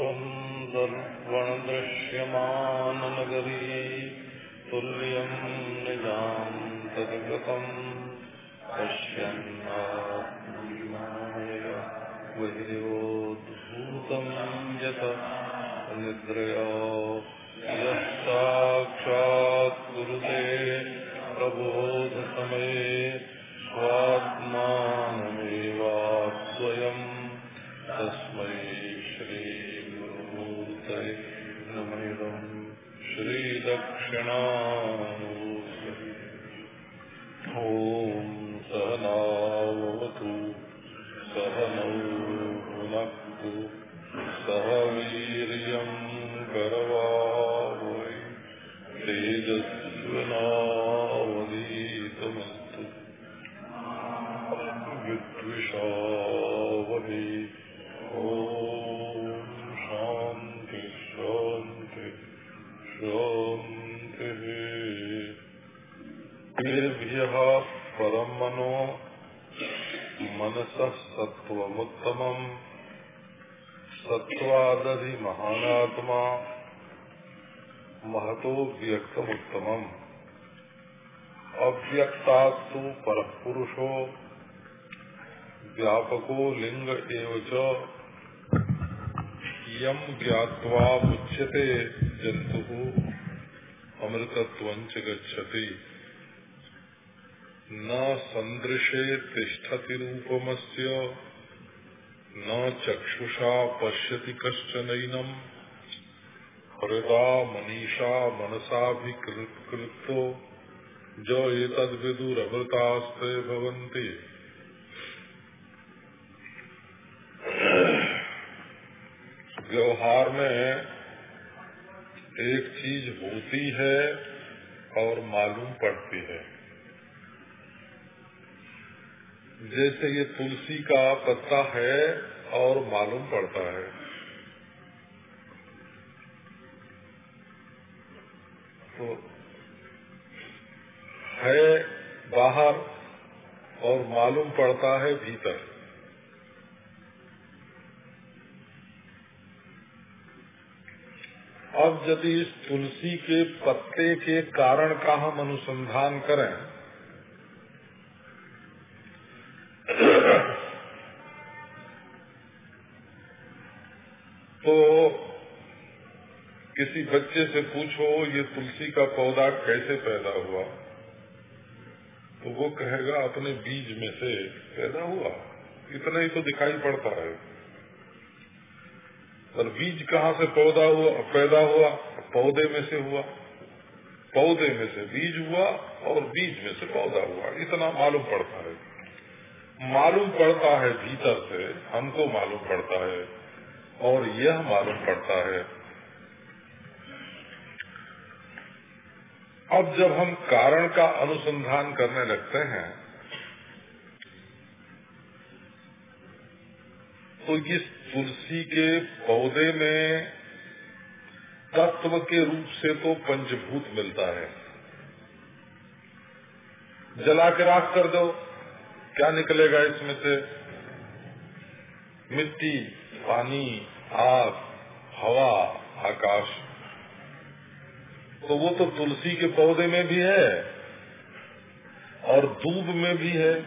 त्वम् दर्पणदृश्यमाननगरी तुल्यम् निजाम् तद्गतम् पश्यन्नात्मनाय वैर्योद्भूतम् यत निद्रया यः साक्षात् प्रबोधसमये स्वात्मानमेवास्वयम् श्रीदक्षिणामूर्तये सत्त्वादधि महानात्मा। महतो व्यक्तमुत्तमम्। अव्यक्तास्तु परपुरुषो। व्यापको लिंग एव यम ज्ञात्वा मुच्यते जन्तुः। अमृतत्वञ्च गच्छति। न सन्दृशे तिष्ठति न चक्षुषा पश्यति कश्चनैनम् हृदा मनीषा मनसाभिकृतो जो एतद्विदुरभृतास्ते भवन्ति। व्यवहार में एक चीज़ होती है और मालूम पड़ती है। जैसे ये तुलसी का पत्ता है और मालूम पड़ता है। तो है बाहर और मालूम पड़ता है भीतर। अब यदि इस तुलसी के पत्ते के कारण का हम अनुसंधान करें तो किसी बच्चे से पूछो, ये तुलसी का पौधा कैसे पैदा हुआ? तो वो कहेगा, अपने बीज में से पैदा हुआ। इतना ही तो दिखाई पड़ता है। पर बीज कहाँ से पौधा हुआ, पैदा हुआ? पौधे में से हुआ। पौधे में से बीज हुआ और बीज में से पौधा हुआ। इतना मालूम पड़ता है। मालूम पड़ता है भीतर से, हमको मालूम पड़ता है और यह मालूम पड़ता है अब जब हम कारण का अनुसंधान करने लगते हैं तो इस तुलसी के पौधे में तत्व के रूप से तो पंचभूत मिलता है। जला के राख कर दो, क्या निकलेगा इसमें से? मिट्टी, पानी, आग, हवा, आकाश। तो वो तो तुलसी के पौधे में भी है और दूब में भी है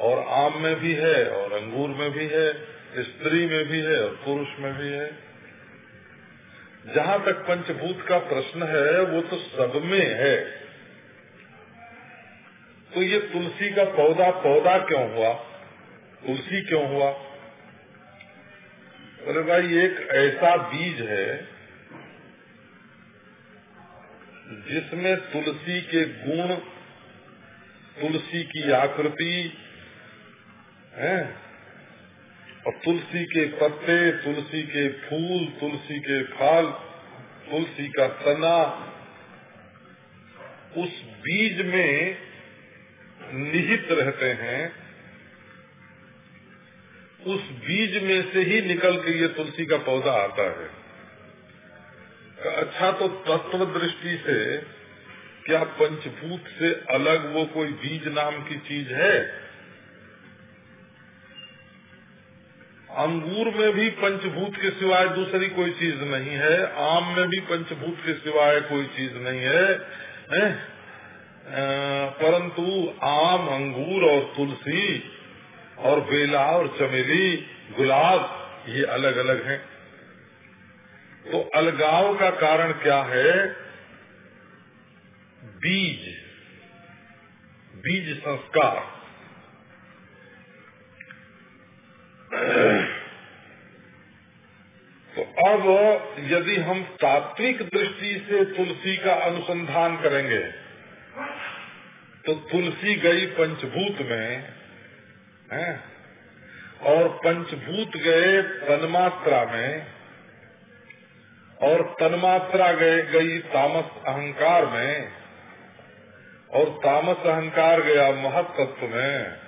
और आम में भी है और अंगूर में भी है, स्त्री में भी है और पुरुष में भी है। जहाँ तक पंचभूत का प्रश्न है, वो तो सब में है। तो ये तुलसी का पौधा पौधा क्यों हुआ? तुलसी क्यों हुआ? अरे भाई, एक ऐसा बीज है जिसमें तुलसी के गुण, तुलसी की आकृति, है? और तुलसी के पत्ते, तुलसी के फूल, तुलसी के फल, तुलसी का तना, उस बीज में निहित रहते हैं। उस बीज में से ही निकल के ये तुलसी का पौधा आता है। अच्छा तो तत्व दृष्टि से क्या पंचभूत से अलग वो कोई बीज नाम की चीज़ है अंगूर में भी पंचभूत के सिवाय दूसरी कोई चीज़ नहीं है आम में भी पंचभूत के सिवाय कोई चीज़ नहीं है, है? परंतु आम अंगूर और तुलसी और बेला और चमेली गुलाब ये अलग अलग हैं तो अलगाव का कारण क्या है? बीज। बीज संस्कार। तो अब यदि हम तात्विक दृष्टि से तुलसी का अनुसंधान करेंगे तो तुलसी गई पंचभूत में, है? और पंचभूत गए तन्मात्रा में और तन्मात्रा गई तामस अहंकार में, और तामस अहंकार गया महत तत्व में,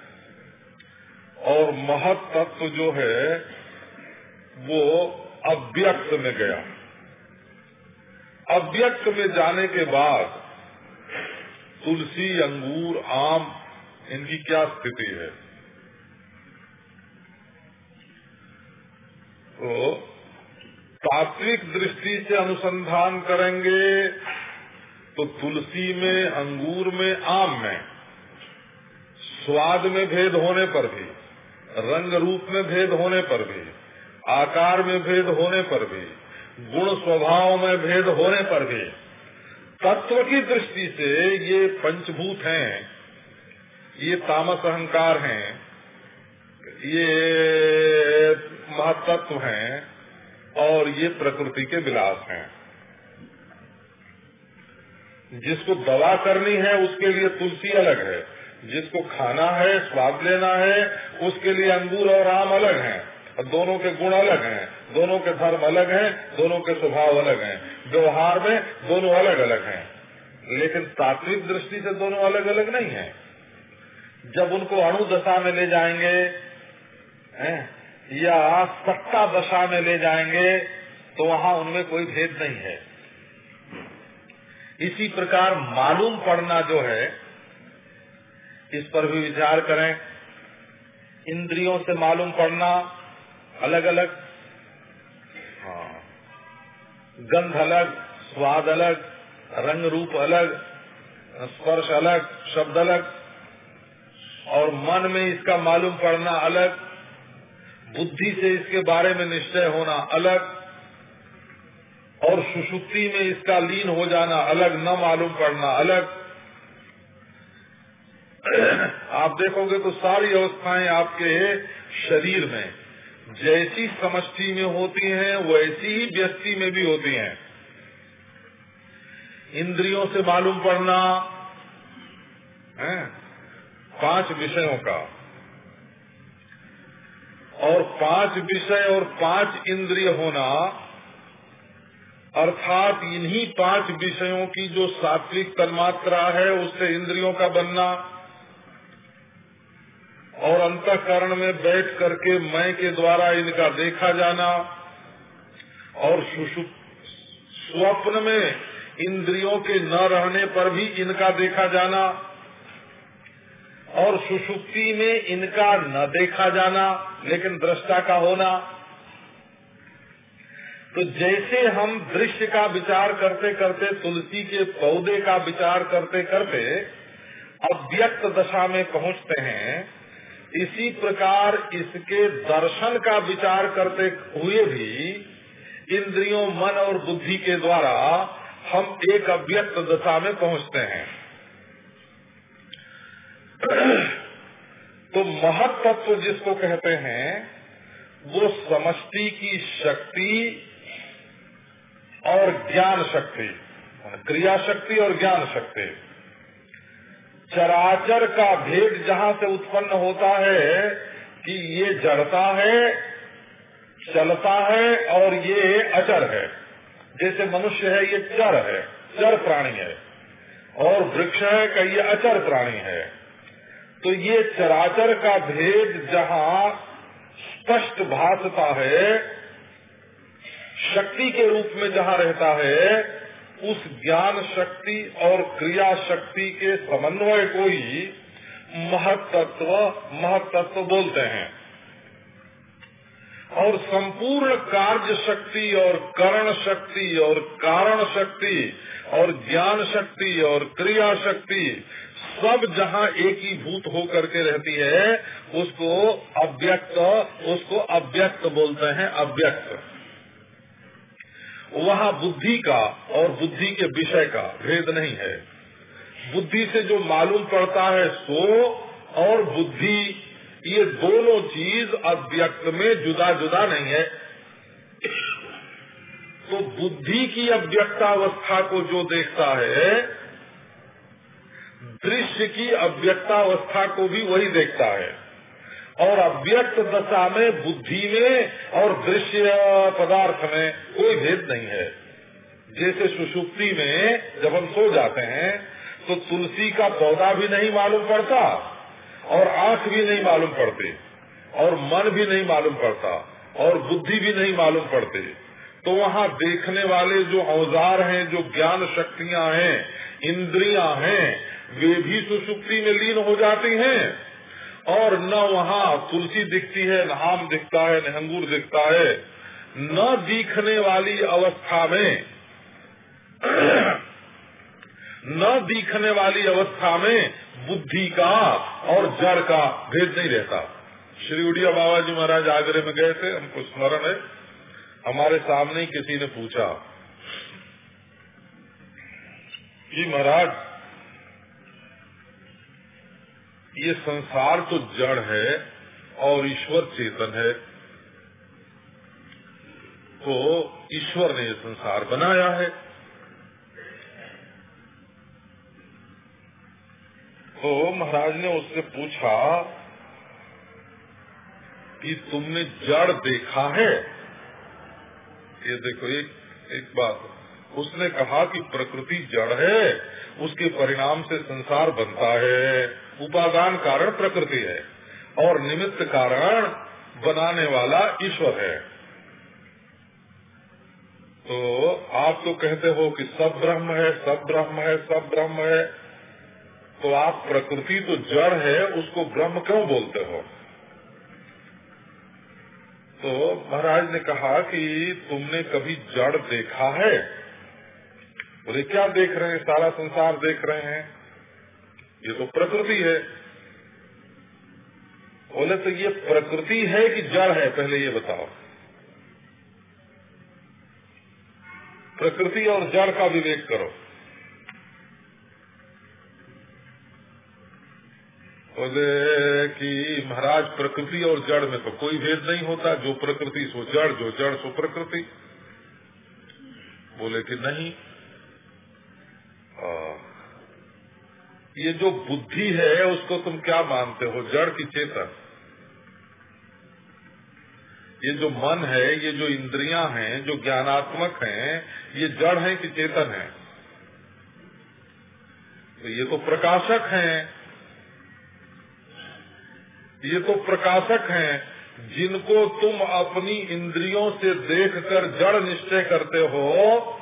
और महत तत्व जो है, वो अव्यक्त में गया। अव्यक्त में जाने के बाद तुलसी, अंगूर, आम, इनकी क्या स्थिति है? तो तात्विक दृष्टि से अनुसंधान करेंगे तो तुलसी में, अंगूर में, आम में, स्वाद में भेद होने पर भी, रंग रूप में भेद होने पर भी, आकार में भेद होने पर भी, गुण स्वभाव में भेद होने पर भी, तत्व की दृष्टि से ये पंचभूत हैं, ये तामस अहंकार हैं, ये महतत्व हैं और ये प्रकृति के विलास हैं। जिसको दवा करनी है, उसके लिए तुलसी अलग है। जिसको खाना है, स्वाद लेना है, उसके लिए अंगूर और आम अलग हैं। दोनों के गुण अलग हैं। दोनों के धर्म अलग हैं, दोनों के स्वभाव अलग हैं। व्यवहार में दोनों अलग अलग हैं। लेकिन तात्विक दृष्टि से दोनों अलग अलग नहीं है। जब उनको अणु दशा में ले जाएँगे या सत्ता दशा में ले जाएँगे तो वहाँ उनमें कोई भेद नहीं है। इसी प्रकार मालूम पड़ना जो है, इस पर भी विचार करें। इंद्रियों से मालूम पड़ना अलग अलग हाँ। गंध अलग, स्वाद अलग, रंग रूप अलग, स्पर्श अलग, शब्द अलग, और मन में इसका मालूम पड़ना अलग। बुद्धि से इसके बारे में निश्चय होना अलग और सुषुप्ति में इसका लीन हो जाना अलग, न मालूम पड़ना अलग। आप देखोगे तो सारी अवस्थाएँ आपके शरीर में जैसी समष्टि में होती हैं, वैसी ही व्यक्ति में भी होती हैं। इंद्रियों से मालूम पड़ना पाँच विषयों का। और पाँच विषय और पाँच इंद्रिय होना, अर्थात इन्हीं पाँच विषयों की जो सात्विक तन्मात्रा है, उससे इंद्रियों का बनना, और अंतकरण में बैठ करके मैं के द्वारा इनका देखा जाना, और स्वप्न में इंद्रियों के न रहने पर भी इनका देखा जाना और सुषुप्ति में इनका न देखा जाना, लेकिन दृष्टा का होना। तो जैसे हम दृश्य का विचार करते करते, तुलसी के पौधे का विचार करते करते अव्यक्त दशा में पहुँचते हैं, इसी प्रकार इसके दर्शन का विचार करते हुए भी इंद्रियों, मन और बुद्धि के द्वारा हम एक अव्यक्त दशा में पहुँचते हैं। तो महत्व जिसको कहते हैं, वो समष्टि की शक्ति और ज्ञान शक्ति क्रिया शक्ति और ज्ञान शक्ति। चराचर का भेद जहाँ से उत्पन्न होता है कि ये जड़ता है, चलता है और ये अचर है। जैसे मनुष्य है, ये चर है, चर प्राणी है। और वृक्ष है का ये अचर प्राणी है। तो ये चराचर का भेद जहाँ स्पष्ट भासता है, शक्ति के रूप में जहाँ रहता है, उस ज्ञान शक्ति और क्रिया शक्ति के समन्वय को ही महतत्व महतत्व बोलते हैं। और संपूर्ण कार्य शक्ति और करण शक्ति और कारण शक्ति और ज्ञान शक्ति और क्रिया शक्ति सब जहाँ एक ही भूत हो करके रहती है, उसको अव्यक्त उसको अव्यक्त बोलते हैं, अव्यक्त। वहाँ बुद्धि का और बुद्धि के विषय का भेद नहीं है। बुद्धि से जो मालूम पड़ता है सो और बुद्धि, ये दोनों चीज़ अव्यक्त में जुदा जुदा नहीं है। तो बुद्धि की अव्यक्तावस्था को जो देखता है दृश्य की अव्यक्तावस्था को भी वही देखता है। और अव्यक्त दशा में, बुद्धि में और दृश्य पदार्थ में कोई भेद नहीं है। जैसे सुषुप्ति में जब हम सो जाते हैं तो तुलसी का पौधा भी नहीं मालूम पड़ता और आँख भी नहीं मालूम पड़ते और मन भी नहीं मालूम पड़ता और बुद्धि भी नहीं मालूम पड़ते। तो वहाँ देखने वाले जो औज़ार हैं, जो ज्ञान शक्तियाँ हैं, इंद्रियाँ हैं वे भी सुसुप्ति में लीन हो जाती हैं। और न वहाँ तुलसी दिखती है, न आम दिखता है, न दिखता है। न दिखने वाली अवस्था में, न दिखने वाली अवस्था में बुद्धि का और जड़ का भेद नहीं रहता। श्री उड़िया बाबा जी महाराज आगरे में गए थे, हमको स्मरण है। हमारे सामने ही किसी ने पूछा कि महाराज ये संसार तो जड़ है और ईश्वर चेतन है। तो ईश्वर ने ये संसार बनाया है। तो महाराज ने उससे पूछा कि तुमने जड़ देखा है? ये देखो, एक एक बात। उसने कहा कि प्रकृति जड़ है, उसके परिणाम से संसार बनता है। उपादान कारण प्रकृति है और निमित्त कारण बनाने वाला ईश्वर है। तो आप तो कहते हो कि सब ब्रह्म है, सब ब्रह्म है, सब ब्रह्म है। तो आप प्रकृति तो जड़ है, उसको ब्रह्म क्यों बोलते हो? तो महाराज ने कहा कि तुमने कभी जड़ देखा है? बोले, क्या देख रहे हैं? सारा संसार देख रहे हैं। ये तो प्रकृति है। बोले तो ये प्रकृति है कि जड़ है पहले ये बताओ। प्रकृति और जड़ का विवेक करो। बोले कि महाराज प्रकृति और जड़ में तो कोई भेद नहीं होता। जो प्रकृति सो जड़ जो जड़ सो प्रकृति। बोले कि नहीं। आ, ये जो बुद्धि है, उसको तुम क्या मानते हो? जड़ की चेतन। ये जो मन है, ये जो इंद्रियाँ हैं, जो ज्ञानात्मक हैं, ये जड़ है कि चेतन है? तो ये तो प्रकाशक हैं। ये तो प्रकाशक हैं, जिनको तुम अपनी इंद्रियों से देखकर जड़ निश्चय करते हो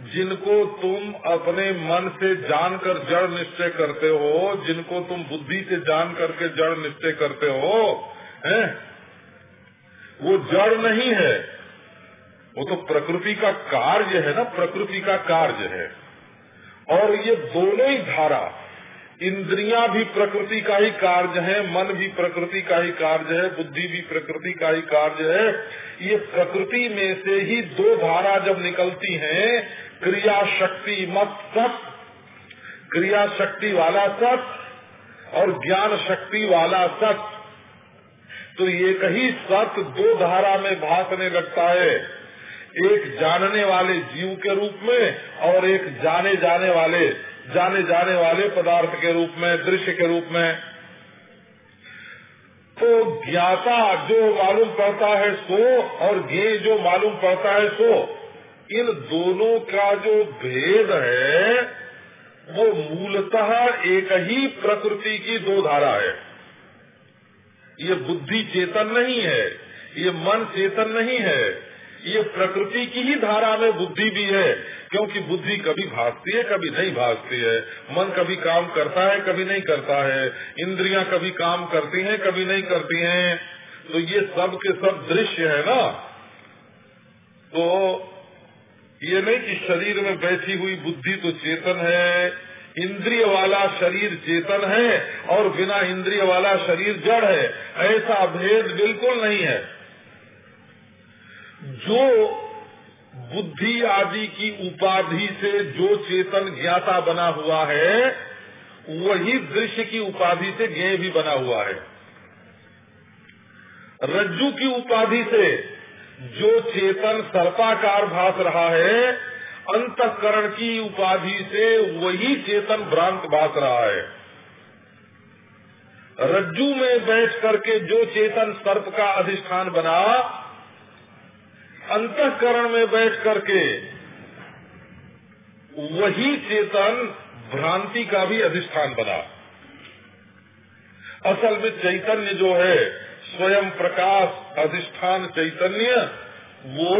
जिनको तुम अपने मन से जानकर जड़ निश्चय करते हो, जिनको तुम बुद्धि से जान करके जड़ निश्चय करते हो, हैं? वो जड़ नहीं है वो तो प्रकृति का कार्य है ना, प्रकृति का कार्य है और ये दोनों ही धारा इंद्रियाँ भी प्रकृति का ही कार्य है, मन भी प्रकृति का ही कार्य है, बुद्धि भी प्रकृति का ही कार्य है। ये प्रकृति में से ही दो धारा जब निकलती हैं क्रिया शक्ति मत सत क्रिया शक्ति वाला सत और ज्ञान शक्ति वाला सत तो ये ही सत दो धारा में भासने लगता है, एक जानने वाले जीव के रूप में और एक जाने जाने वाले। जाने जाने वाले पदार्थ के रूप में, दृश्य के रूप में। तो ज्ञाता जो मालूम पड़ता है सो और ज्ञे जो मालूम पड़ता है सो, इन दोनों का जो भेद है, वो मूलतः एक ही प्रकृति की दो धारा है। ये बुद्धि चेतन नहीं है, ये मन चेतन नहीं है। ये प्रकृति की ही धारा में बुद्धि भी है, क्योंकि बुद्धि कभी भागती है, कभी नहीं भागती है। मन कभी काम करता है, कभी नहीं करता है। इंद्रियाँ कभी काम करती हैं, कभी नहीं करती हैं। तो ये सब के सब दृश्य है ना। तो ये नहीं कि शरीर में बैठी हुई बुद्धि तो चेतन है, इंद्रिय वाला शरीर चेतन है, और बिना इंद्रिय वाला शरीर जड़ है। ऐसा भेद बिल्कुल नहीं है। जो बुद्धि आदि की उपाधि से जो चेतन ज्ञाता बना हुआ है, वही दृश्य की उपाधि से ज्ञ भी बना हुआ है। रज्जु की उपाधि से जो चेतन सर्पाकार भास रहा है, अंतकरण की उपाधि से वही चेतन भ्रांत भास रहा है। रज्जु में बैठ करके जो चेतन सर्प का अधिष्ठान बना अंतकरण में बैठ करके वही चेतन भ्रांति का भी अधिष्ठान बना। असल में चैतन्य जो है, स्वयं प्रकाश, अधिष्ठान, चैतन्य, वो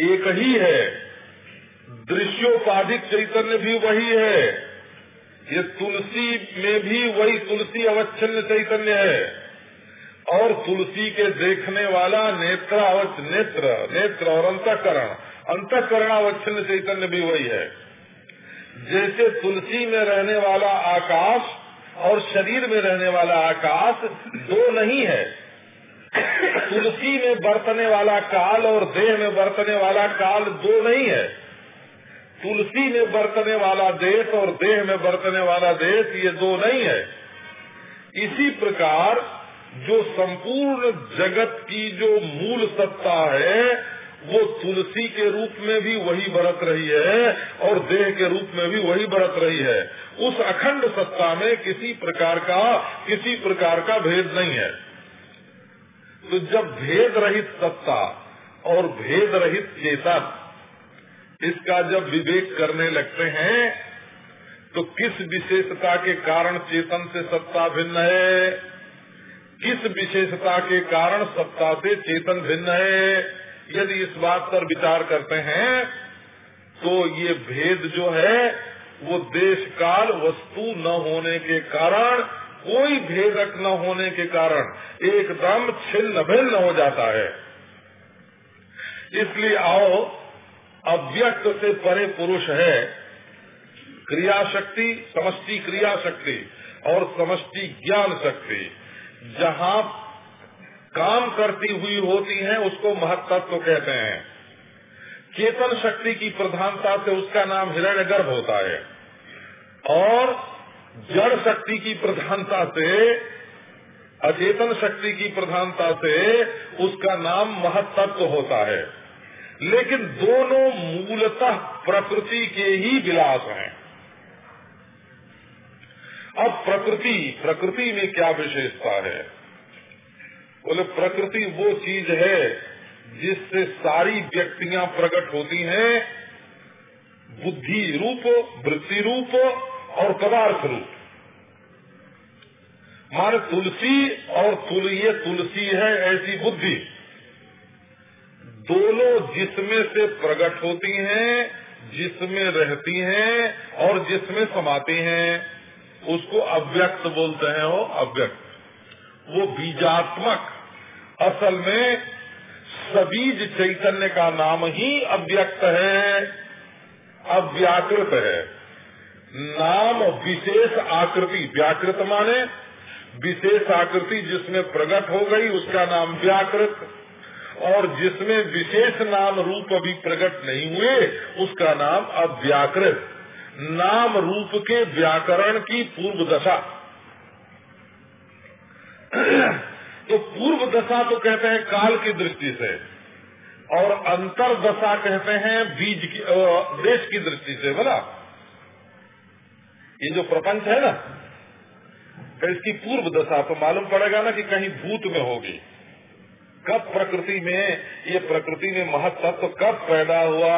एक ही है। दृश्योपाधिक चैतन्य भी वही है। ये तुलसी में भी वही तुलसी अवच्छिन्न चैतन्य है। और तुलसी के देखने वाला नेत्रावच नेत्र नेत्र और अंतकरण। अंतकरण अवच्छिन्न चैतन्य भी वही है। जैसे तुलसी में रहने वाला आकाश और शरीर में रहने वाला आकाश दो नहीं है। तुलसी में बरतने वाला काल और देह में बरतने वाला काल दो नहीं है। तुलसी में बरतने वाला देश और देह में बरतने वाला देश ये दो नहीं है। इसी प्रकार जो संपूर्ण जगत की जो मूल सत्ता है, वो तुलसी के रूप में भी वही बरत रही है और देह के रूप में भी वही बरत रही है। उस अखंड सत्ता में किसी प्रकार का, किसी प्रकार का भेद नहीं है। तो जब भेद रहित सत्ता और भेद रहित चेतन, इसका जब विवेक करने लगते हैं तो किस विशेषता के कारण चेतन से सत्ता भिन्न है? किस विशेषता के कारण सत्ता से चेतन भिन्न है, यदि इस बात पर विचार करते हैं तो ये भेद जो है, वो देश काल वस्तु न होने के कारण, कोई भेदक न होने के कारण, एकदम छिन्न भिन्न हो जाता है। इसलिए आओ, अव्यक्त से परे पुरुष है क्रिया शक्ति समष्टि क्रिया शक्ति और समष्टि ज्ञान शक्ति। जहाँ काम करती हुई होती हैं, उसको महत्व कहते हैं। चेतन शक्ति की प्रधानता से उसका नाम हिरण्य गर्भ होता है। और जड़ शक्ति की प्रधानता से, अचेतन शक्ति की प्रधानता से उसका नाम महत्व होता है। लेकिन दोनों मूलतः प्रकृति के ही विलास हैं। अब प्रकृति प्रकृति में क्या विशेषता है? बोले, प्रकृति वो चीज़ है जिससे सारी व्यक्तियाँ प्रकट होती हैं, बुद्धि रूप, वृत्ति रूप और पदार्थ रूप। मान तुलसी और तुल, ये तुलसी है ऐसी बुद्धि। दोनों जिसमें से प्रकट होती हैं, जिसमें रहती हैं और जिसमें समाती हैं। उसको अव्यक्त बोलते हैं वो अव्यक्त। वो बीजात्मक। असल में सबीज चैतन्य का नाम ही अव्यक्त है, अव्याकृत है। नाम विशेष आकृति, व्याकृत माने विशेष आकृति जिसमें प्रकट हो गई, उसका नाम व्याकृत। और जिसमें विशेष नाम रूप अभी प्रकट नहीं हुए, उसका नाम अव्याकृत। नाम रूप के व्याकरण की पूर्व दशा। तो पूर्व दशा तो कहते हैं काल की दृष्टि से, और अंतर दशा कहते हैं बीज की देश की दृष्टि से, बोला। ये जो प्रपंच है ना तो इसकी पूर्व दशा तो मालूम पड़ेगा ना कि कहीं भूत में होगी। कब प्रकृति में, ये प्रकृति में महत्व तो कब पैदा हुआ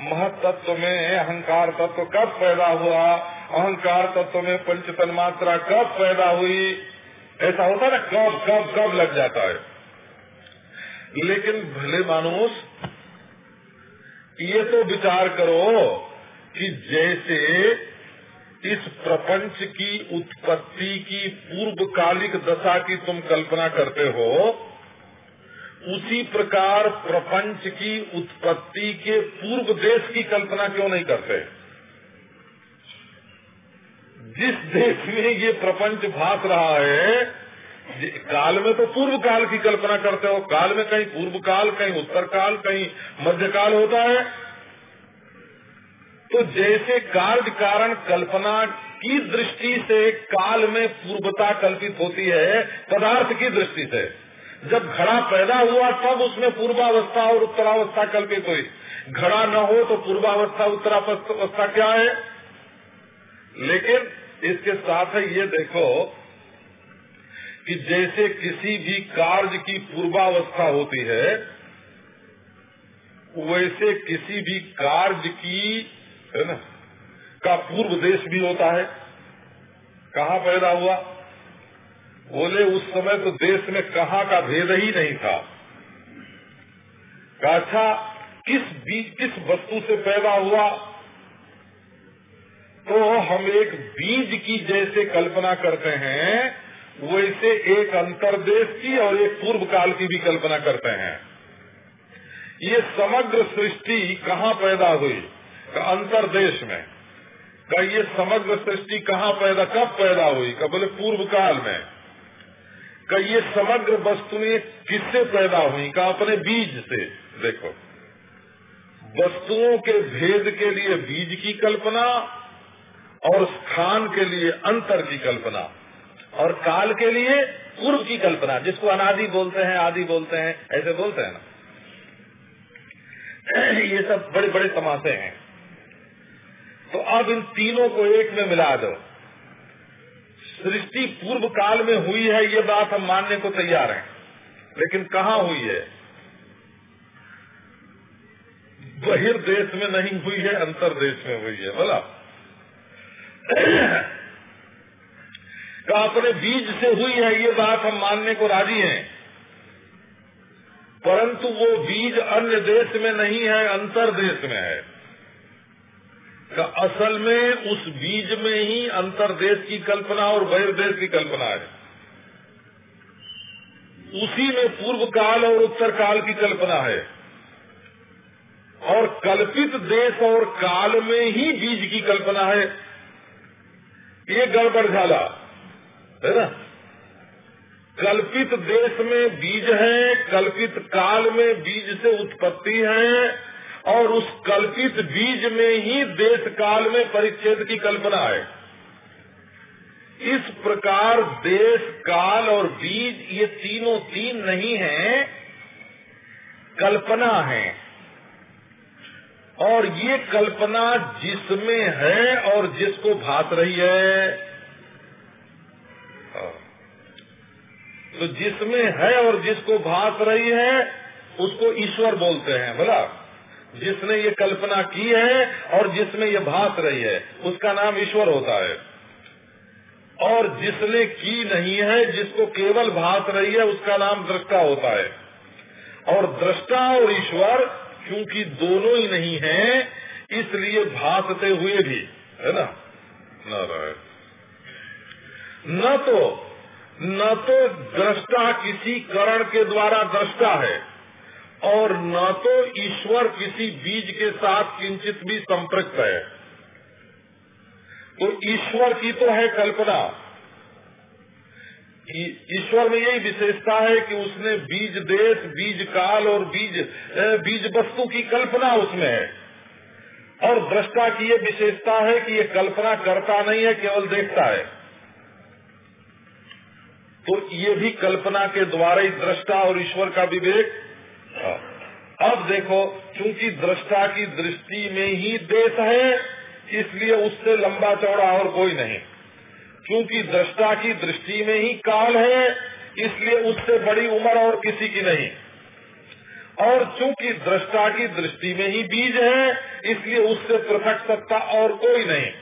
महत्व में अहंकार तत्व कब पैदा हुआ? अहंकार तत्व में पंचतन मात्रा कब पैदा हुई? ऐसा होता है ना, कब कब कब लग जाता है। लेकिन भले मानुस, ये तो विचार करो कि जैसे इस प्रपंच की उत्पत्ति की पूर्वकालिक दशा की तुम कल्पना करते हो उसी प्रकार प्रपंच की उत्पत्ति के पूर्व देश की कल्पना क्यों नहीं करते? जिस देश में ये प्रपंच भास रहा है काल में तो पूर्व काल की कल्पना करते हो। काल में कहीं पूर्व काल, कहीं उत्तर काल, कहीं मध्य काल होता है। तो जैसे कार्य कारण कल्पना की दृष्टि से काल में पूर्वता कल्पित होती है, पदार्थ की दृष्टि से। जब घड़ा पैदा हुआ तब उसमें पूर्वावस्था और उत्तरावस्था कल्पित हुई घड़ा न हो तो पूर्वावस्था, उत्तरावस्था क्या है? लेकिन इसके साथ ही, ये देखो कि जैसे किसी भी कार्य की पूर्वावस्था होती है, वैसे किसी भी कार्य की, है ना, का पूर्व देश भी होता है। कहाँ पैदा हुआ? बोले, उस समय तो देश में कहा का भेद ही नहीं था। अच्छा किस बीज, किस वस्तु से पैदा हुआ? तो हम एक बीज की जैसे कल्पना करते हैं, वैसे एक अंतरदेश की और एक पूर्व काल की भी कल्पना करते हैं। ये समग्र सृष्टि कहाँ पैदा हुई? अंतरदेश में। का ये समग्र सृष्टि कहाँ पैदा, कब पैदा हुई? का बोले, पूर्व काल में। का ये समग्र वस्तुएँ किससे पैदा हुई? का अपने बीज से। देखो, वस्तुओं के भेद के लिए बीज की कल्पना और स्थान के लिए अंतर की कल्पना और काल के लिए पूर्व की कल्पना, जिसको अनादि बोलते हैं, आदि बोलते हैं, ऐसे बोलते हैं ना। ये सब बड़े बड़े तमाशे हैं। तो अब इन तीनों को एक में मिला दो। सृष्टि पूर्व काल में हुई है, ये बात हम मानने को तैयार हैं। लेकिन कहाँ हुई है? बहिर्देश में नहीं हुई है, अंतरदेश में हुई है, बोला। अपने बीज से हुई है, ये बात हम मानने को राज़ी हैं। परंतु वो बीज अन्य देश में नहीं है अंतर देश में है। असल में उस बीज में ही अंतरदेश की कल्पना और बहिर्देश की कल्पना है। उसी में पूर्व काल और उत्तर काल की कल्पना है। और कल्पित देश और काल में ही बीज की कल्पना है। ये गड़बड़ झाला, है ना? कल्पित देश में बीज है, कल्पित काल में बीज से उत्पत्ति है। और उस कल्पित बीज में ही देश काल में परिच्छेद की कल्पना है। इस प्रकार देश काल और बीज ये तीनों तीन नहीं हैं, कल्पना है। और ये कल्पना जिसमें है और जिसको भात रही है। तो जिसमें है और जिसको भात रही है, उसको ईश्वर बोलते हैं, बोला? जिसने ये कल्पना की है और जिसमें ये भात रही है, उसका नाम ईश्वर होता है। और जिसने की नहीं है, जिसको केवल भात रही है, उसका नाम दृष्टा होता है। और दृष्टा और ईश्वर क्योंकि दोनों ही नहीं है, इसलिए भासते हुए भी, है ना? नारायण। न तो न तो दृष्टा किसी करण के द्वारा दृष्टा है। और न तो ईश्वर किसी बीज के साथ किंचित भी संपृक्त है। तो ईश्वर की तो है कल्पना। ईश्वर में यही विशेषता है कि उसने बीज देश, बीज काल और बीज बीज वस्तु की कल्पना उसमें है। और दृष्टा की ये विशेषता है कि ये कल्पना करता नहीं है, केवल देखता है। तो ये भी कल्पना के द्वारा ही दृष्टा और ईश्वर का विवेक अब देखो क्योंकि दृष्टा की दृष्टि में ही देश है, इसलिए उससे लंबा चौड़ा और कोई नहीं। क्योंकि दृष्टा की दृष्टि में ही काल है, इसलिए उससे बड़ी उम्र और किसी की नहीं। और चूँकि दृष्टा की दृष्टि में ही बीज है, इसलिए उससे पृथक सत्ता और कोई नहीं।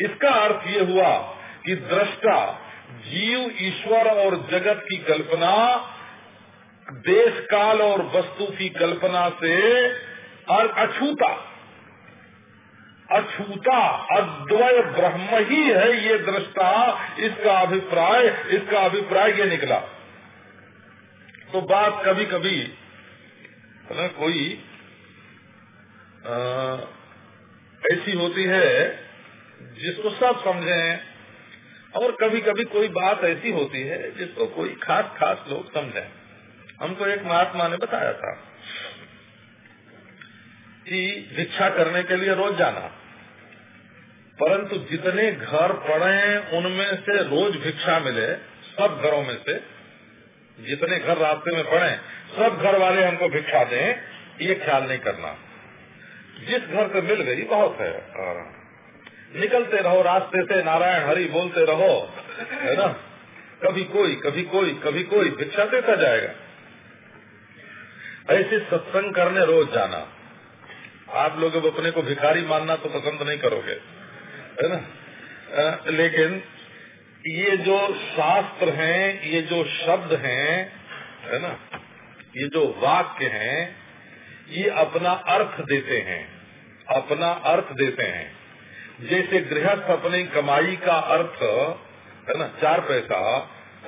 इसका अर्थ ये हुआ कि दृष्टा जीव, ईश्वर और जगत की कल्पना देश काल और वस्तु की कल्पना से और अछूता। अछूता अद्वय ब्रह्म ही है ये दृष्टा। इसका अभिप्राय इसका अभिप्राय ये निकला। तो बात कभी कभी ना कोई आ, ऐसी होती है जिसको सब समझे और कभी कभी कोई बात ऐसी होती है जिसको कोई खास खास लोग समझे हमको एक महात्मा ने बताया था कि भिक्षा करने के लिए रोज जाना। परंतु जितने घर पड़े उनमें से रोज भिक्षा मिले, सब घरों में से, जितने घर रास्ते में पड़े, सब घर वाले हमको भिक्षा दें, ये ख्याल नहीं करना। जिस घर से मिल गई, बहुत है। निकलते रहो, रास्ते से नारायण हरि बोलते रहो, है ना? कभी कोई कभी कोई कभी कोई भिक्षा देता जाएगा। ऐसे सत्संग करने रोज जाना। आप लोग अब अपने को भिखारी मानना तो पसंद नहीं करोगे है ना? आ, लेकिन ये जो शास्त्र हैं ये जो शब्द हैं है ना? ये जो वाक्य हैं ये अपना अर्थ देते हैं अपना अर्थ देते हैं। जैसे गृहस्थ अपनी कमाई का अर्थ है ना? चार पैसा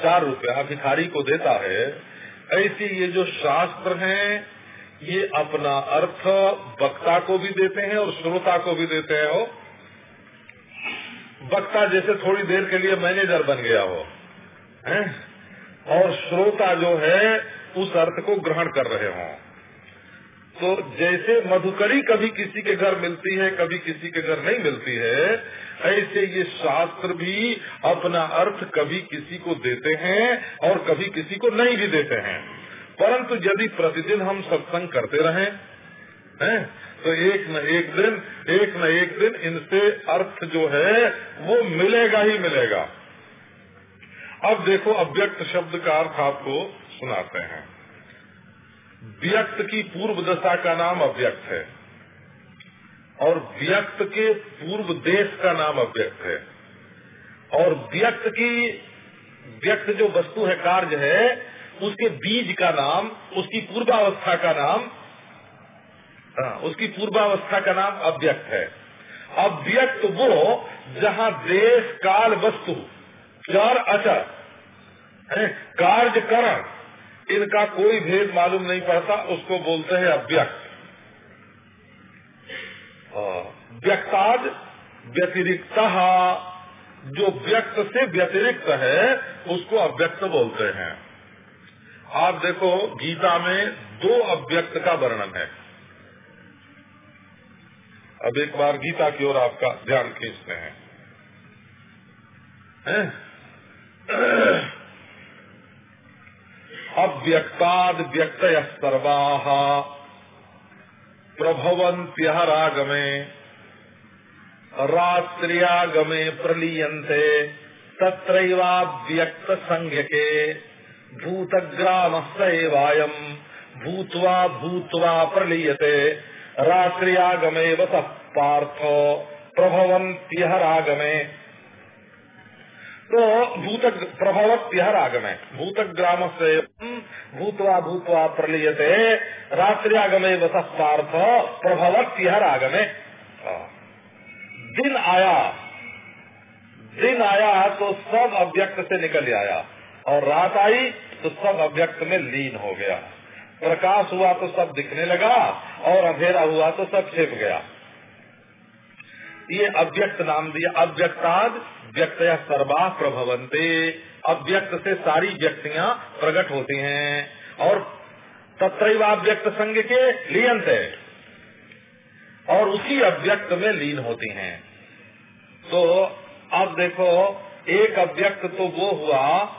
चार रुपया भिखारी को देता है ऐसे ये जो शास्त्र हैं, ये अपना अर्थ वक्ता को भी देते हैं और श्रोता को भी देते हैं, हो वक्ता जैसे थोड़ी देर के लिए मैनेजर बन गया हो, हैं? और श्रोता जो है, उस अर्थ को ग्रहण कर रहे हों तो जैसे मधुकरी कभी किसी के घर मिलती है, कभी किसी के घर नहीं मिलती है, ऐसे ये शास्त्र भी अपना अर्थ कभी किसी को देते हैं और कभी किसी को नहीं भी देते हैं। परंतु यदि प्रतिदिन हम सत्संग करते रहे, हैं तो एक न एक दिन, एक न एक दिन इनसे अर्थ जो है, वो मिलेगा ही मिलेगा। अब देखो अव्यक्त शब्द का अर्थ आपको सुनाते हैं। व्यक्त की पूर्व दशा का नाम अव्यक्त है। और व्यक्त के पूर्व देश का नाम अव्यक्त है। और व्यक्त की व्यक्त जो वस्तु है कार्य है उसके बीज का नाम उसकी पूर्वावस्था का नाम हाँ, उसकी पूर्वावस्था का नाम अव्यक्त है। अव्यक्त वो जहाँ देश काल वस्तु चार अचर कार्य करण इनका कोई भेद मालूम नहीं पड़ता, उसको बोलते हैं अव्यक्त। व्यक्ताद व्यतिरिक्त, जो व्यक्त से व्यतिरिक्त है, उसको अव्यक्त बोलते हैं। आप देखो, गीता में दो अव्यक्त का वर्णन है। अब एक बार गीता की ओर आपका ध्यान खींचते हैं। है? अव्यक्ताद व्यक्त सर्वा। प्रभवंत्य रागमे रात्रियागमे प्रलीयते तत्रैवाव्यक्त संज्ञके भूतग्राम सैवायम भूतवा भूतवा प्रलीयते रात्रियागमे वस पार्थ। प्रभवंत्यह रागमे तो भूत से भूतवा भूतवा प्रलीयते। रात्रियागमे वस पार्थ प्रभवत्यह रागमे? दिन आया। दिन आया तो सब अव्यक्त से निकल आया। और रात आई तो सब अव्यक्त में लीन हो गया। प्रकाश हुआ तो सब दिखने लगा और अंधेरा हुआ तो सब छिप गया। ये अव्यक्त नाम दिया, अव्यक्ताद व्यक्त सर्वा प्रभवंते अव्यक्त से सारी व्यक्तियाँ प्रकट होती हैं। और तत्रैवाव्यक्त संघ के लियंत है और उसी अव्यक्त में लीन होती हैं। तो अब देखो, एक अव्यक्त तो वो हुआ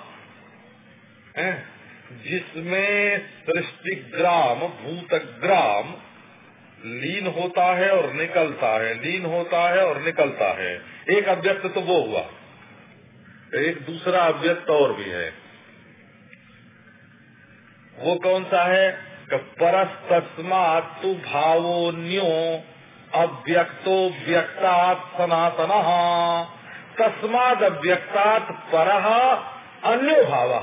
जिसमें सृष्टिग्राम भूतग्राम लीन होता है और निकलता है, लीन होता है और निकलता है। एक अव्यक्त तो वो हुआ। एक दूसरा अव्यक्त और भी है। वो कौन सा है? परस तस्मात तु न्यो अव्यक्तो व्यक्तात् सनातन। तस्माद अव्यक्तात् पर अन्यो भाव,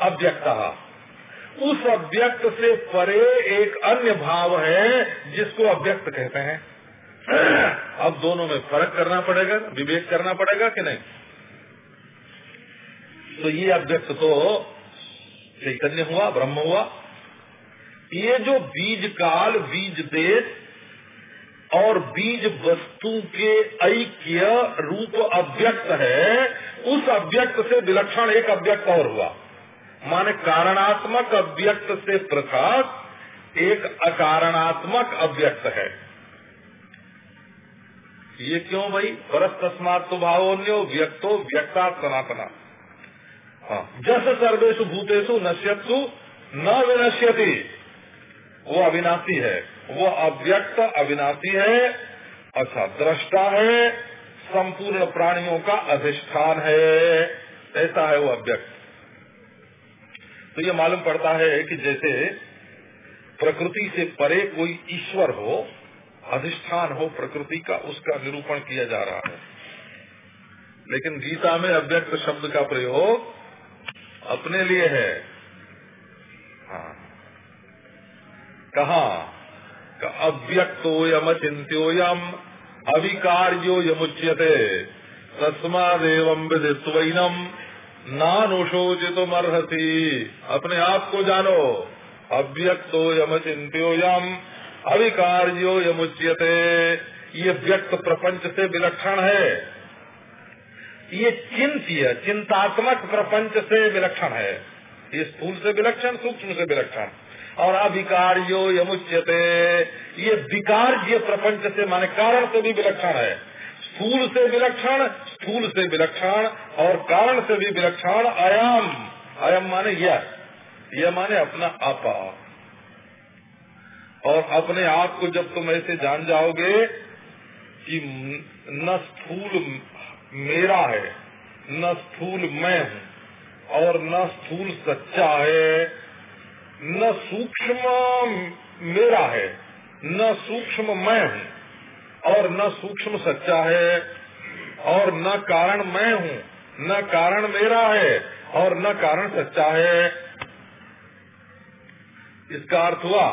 अव्यक्त। उस अव्यक्त से परे एक अन्य भाव है, जिसको अव्यक्त कहते हैं। अब दोनों में फ़र्क करना पड़ेगा, विवेक करना पड़ेगा कि नहीं? तो ये अव्यक्त तो चैतन्य हुआ, ब्रह्म हुआ। ये जो बीज काल, बीज देश और बीज वस्तु के ऐक्य रूप अव्यक्त है, उस अव्यक्त से विलक्षण एक अव्यक्त और हुआ। माने कारणात्मक अव्यक्त से पृथक एक अकारणात्मक अव्यक्त है। ये क्यों भाई? परस तस्मात तो व्यक्तो व्यक्ता सनातना। हाँ जस सर्वेशु भूतेषु नश्यतु न विनश्यति। वो अविनाशी है। वो अव्यक्त अविनाशी है। अच्छा दृष्टा है। संपूर्ण प्राणियों का अधिष्ठान है। ऐसा है वो अव्यक्त। तो ये मालूम पड़ता है कि जैसे प्रकृति से परे कोई ईश्वर हो, अधिष्ठान हो, प्रकृति का उसका निरूपण किया जा रहा है। लेकिन गीता में अव्यक्त शब्द का प्रयोग अपने लिए है। हाँ। कहा अव्यक्तो यम चिंत्योयम अविकार्यो यमुच्यते तस्मादेव विदित्वनम नानुशोचित मरहसी अपने आप को जानो। अव्यक्तो यम। चिंतो चिंत्योयम अविकार्यो यमुच्यते ये व्यक्त प्रपंच से विलक्षण है। ये चिंत्य, चिंतात्मक प्रपंच से विलक्षण है। ये स्थूल से विलक्षण, सूक्ष्म से विलक्षण। और अभिकार्यो यमुच्यते ये विकार ये प्रपंच से, माने कारण से भी विलक्षण है। स्थूल से विलक्षण, स्थूल से विलक्षण और कारण से भी विलक्षण आयाम अयम माने यह। यह माने अपना आपा। और अपने आप को जब तुम ऐसे जान जाओगे कि न स्थूल मेरा है, न स्थूल मैं हूँ, और न स्थूल सच्चा है, न सूक्ष्म मेरा है, न सूक्ष्म मैं हूँ और न सूक्ष्म सच्चा है, और न कारण मैं हूँ, न कारण मेरा है, और न कारण सच्चा है। इसका अर्थ हुआ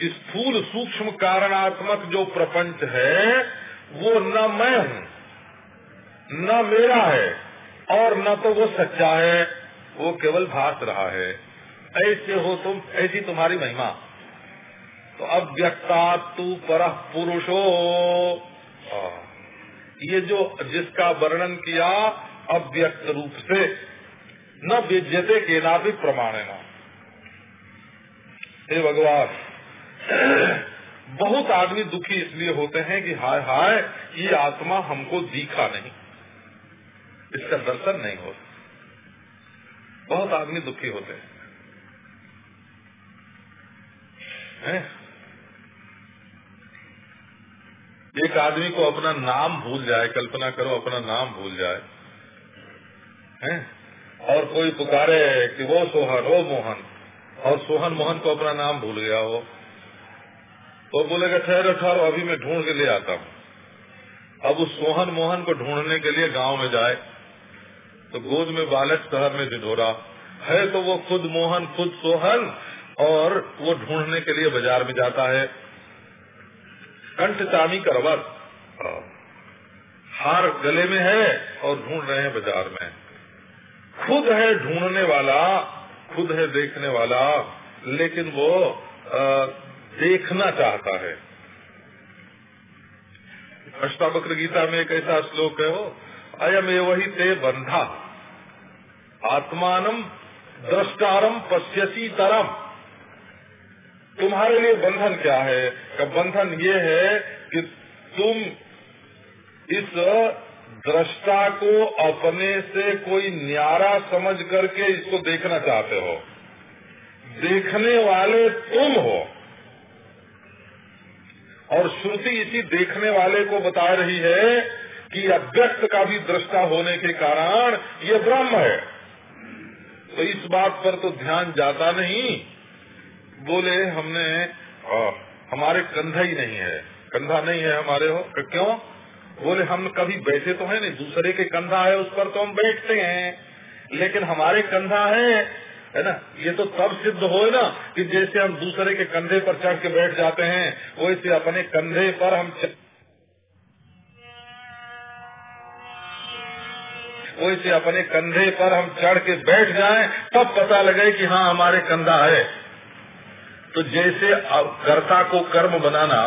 कि स्थूल सूक्ष्म कारणात्मक जो प्रपंच है, वो न मैं हूँ, न मेरा है, और न तो वो सच्चा है, वो केवल भास रहा है। ऐसे हो तुम, ऐसी तुम्हारी महिमा। तो अव्यक्ता तू पर पुरुषो। ये जो जिसका वर्णन किया, अव्यक्त रूप से, न विद्यते के ना भी प्रमाण हे भगवान, बहुत आदमी दुखी इसलिए होते हैं कि हाय हाय, ये आत्मा हमको दिखा नहीं। इसका दर्शन नहीं हो। बहुत आदमी दुखी होते हैं। है? एक आदमी को अपना नाम भूल जाए, कल्पना करो अपना नाम भूल जाए, हैं? और कोई पुकारे कि वो सोहन वो मोहन, और सोहन मोहन को अपना नाम भूल गया हो तो बोलेगा, ठहरो ठहरो, अभी मैं ढूंढ के ले आता हूँ अब उस सोहन मोहन को ढूँढने के लिए गाँव में जाए तो गोद में बालक शहर में ढिढोरा, है तो वो खुद मोहन, खुद सोहन, और वो ढूँढने के लिए बाज़ार में जाता है कंठ चामी करवत। हार गले में है और ढूंढ रहे हैं बाज़ार में। खुद है ढूँढने वाला खुद है देखने वाला लेकिन वो आ, देखना चाहता है। अष्टावक्र गीता में एक ऐसा श्लोक है वो अयम वही ते बंधा। आत्मानम दृष्टारम पश्यसी तरम। तुम्हारे लिए बंधन क्या है? का बंधन ये है कि तुम इस दृष्टा को अपने से कोई न्यारा समझ करके इसको देखना चाहते हो। देखने वाले तुम हो। और श्रुति इसी देखने वाले को बता रही है कि अव्यक्त का भी दृष्टा होने के कारण ये ब्रह्म है। तो इस बात पर तो ध्यान जाता नहीं। बोले हमने आ, हमारे कंधा ही नहीं है। कंधा नहीं है हमारे हो। क्यों? बोले हम कभी बैठे तो है नहीं। दूसरे के कंधा है उस पर तो हम बैठते हैं। लेकिन हमारे कंधा है है ना? ये तो तब सिद्ध हो ना कि जैसे हम दूसरे के कंधे पर चढ़ के बैठ जाते हैं वैसे अपने कंधे पर हम वैसे अपने कंधे पर हम चढ़ के बैठ जाएँ तब पता लगे कि हाँ हमारे कंधा है। तो जैसे कर्ता को कर्म बनाना,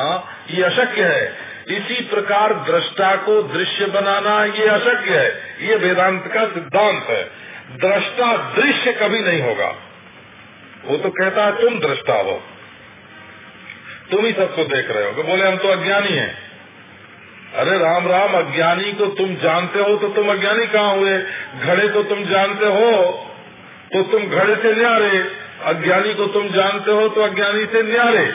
ये अशक्य है। इसी प्रकार दृष्टा को दृश्य बनाना, ये अशक्य है। ये वेदांत का सिद्धांत है। दृष्टा दृश्य कभी नहीं होगा। वो तो कहता है, तुम दृष्टा हो। तुम ही सबको देख रहे हो। बोले, हम तो अज्ञानी हैं। अरे राम राम, अज्ञानी को तुम जानते हो तो तुम अज्ञानी कहाँ हुए? घड़े को तुम जानते हो तो तुम घड़े से न्यारे। अज्ञानी को तुम जानते हो तो अज्ञानी से न्यारे।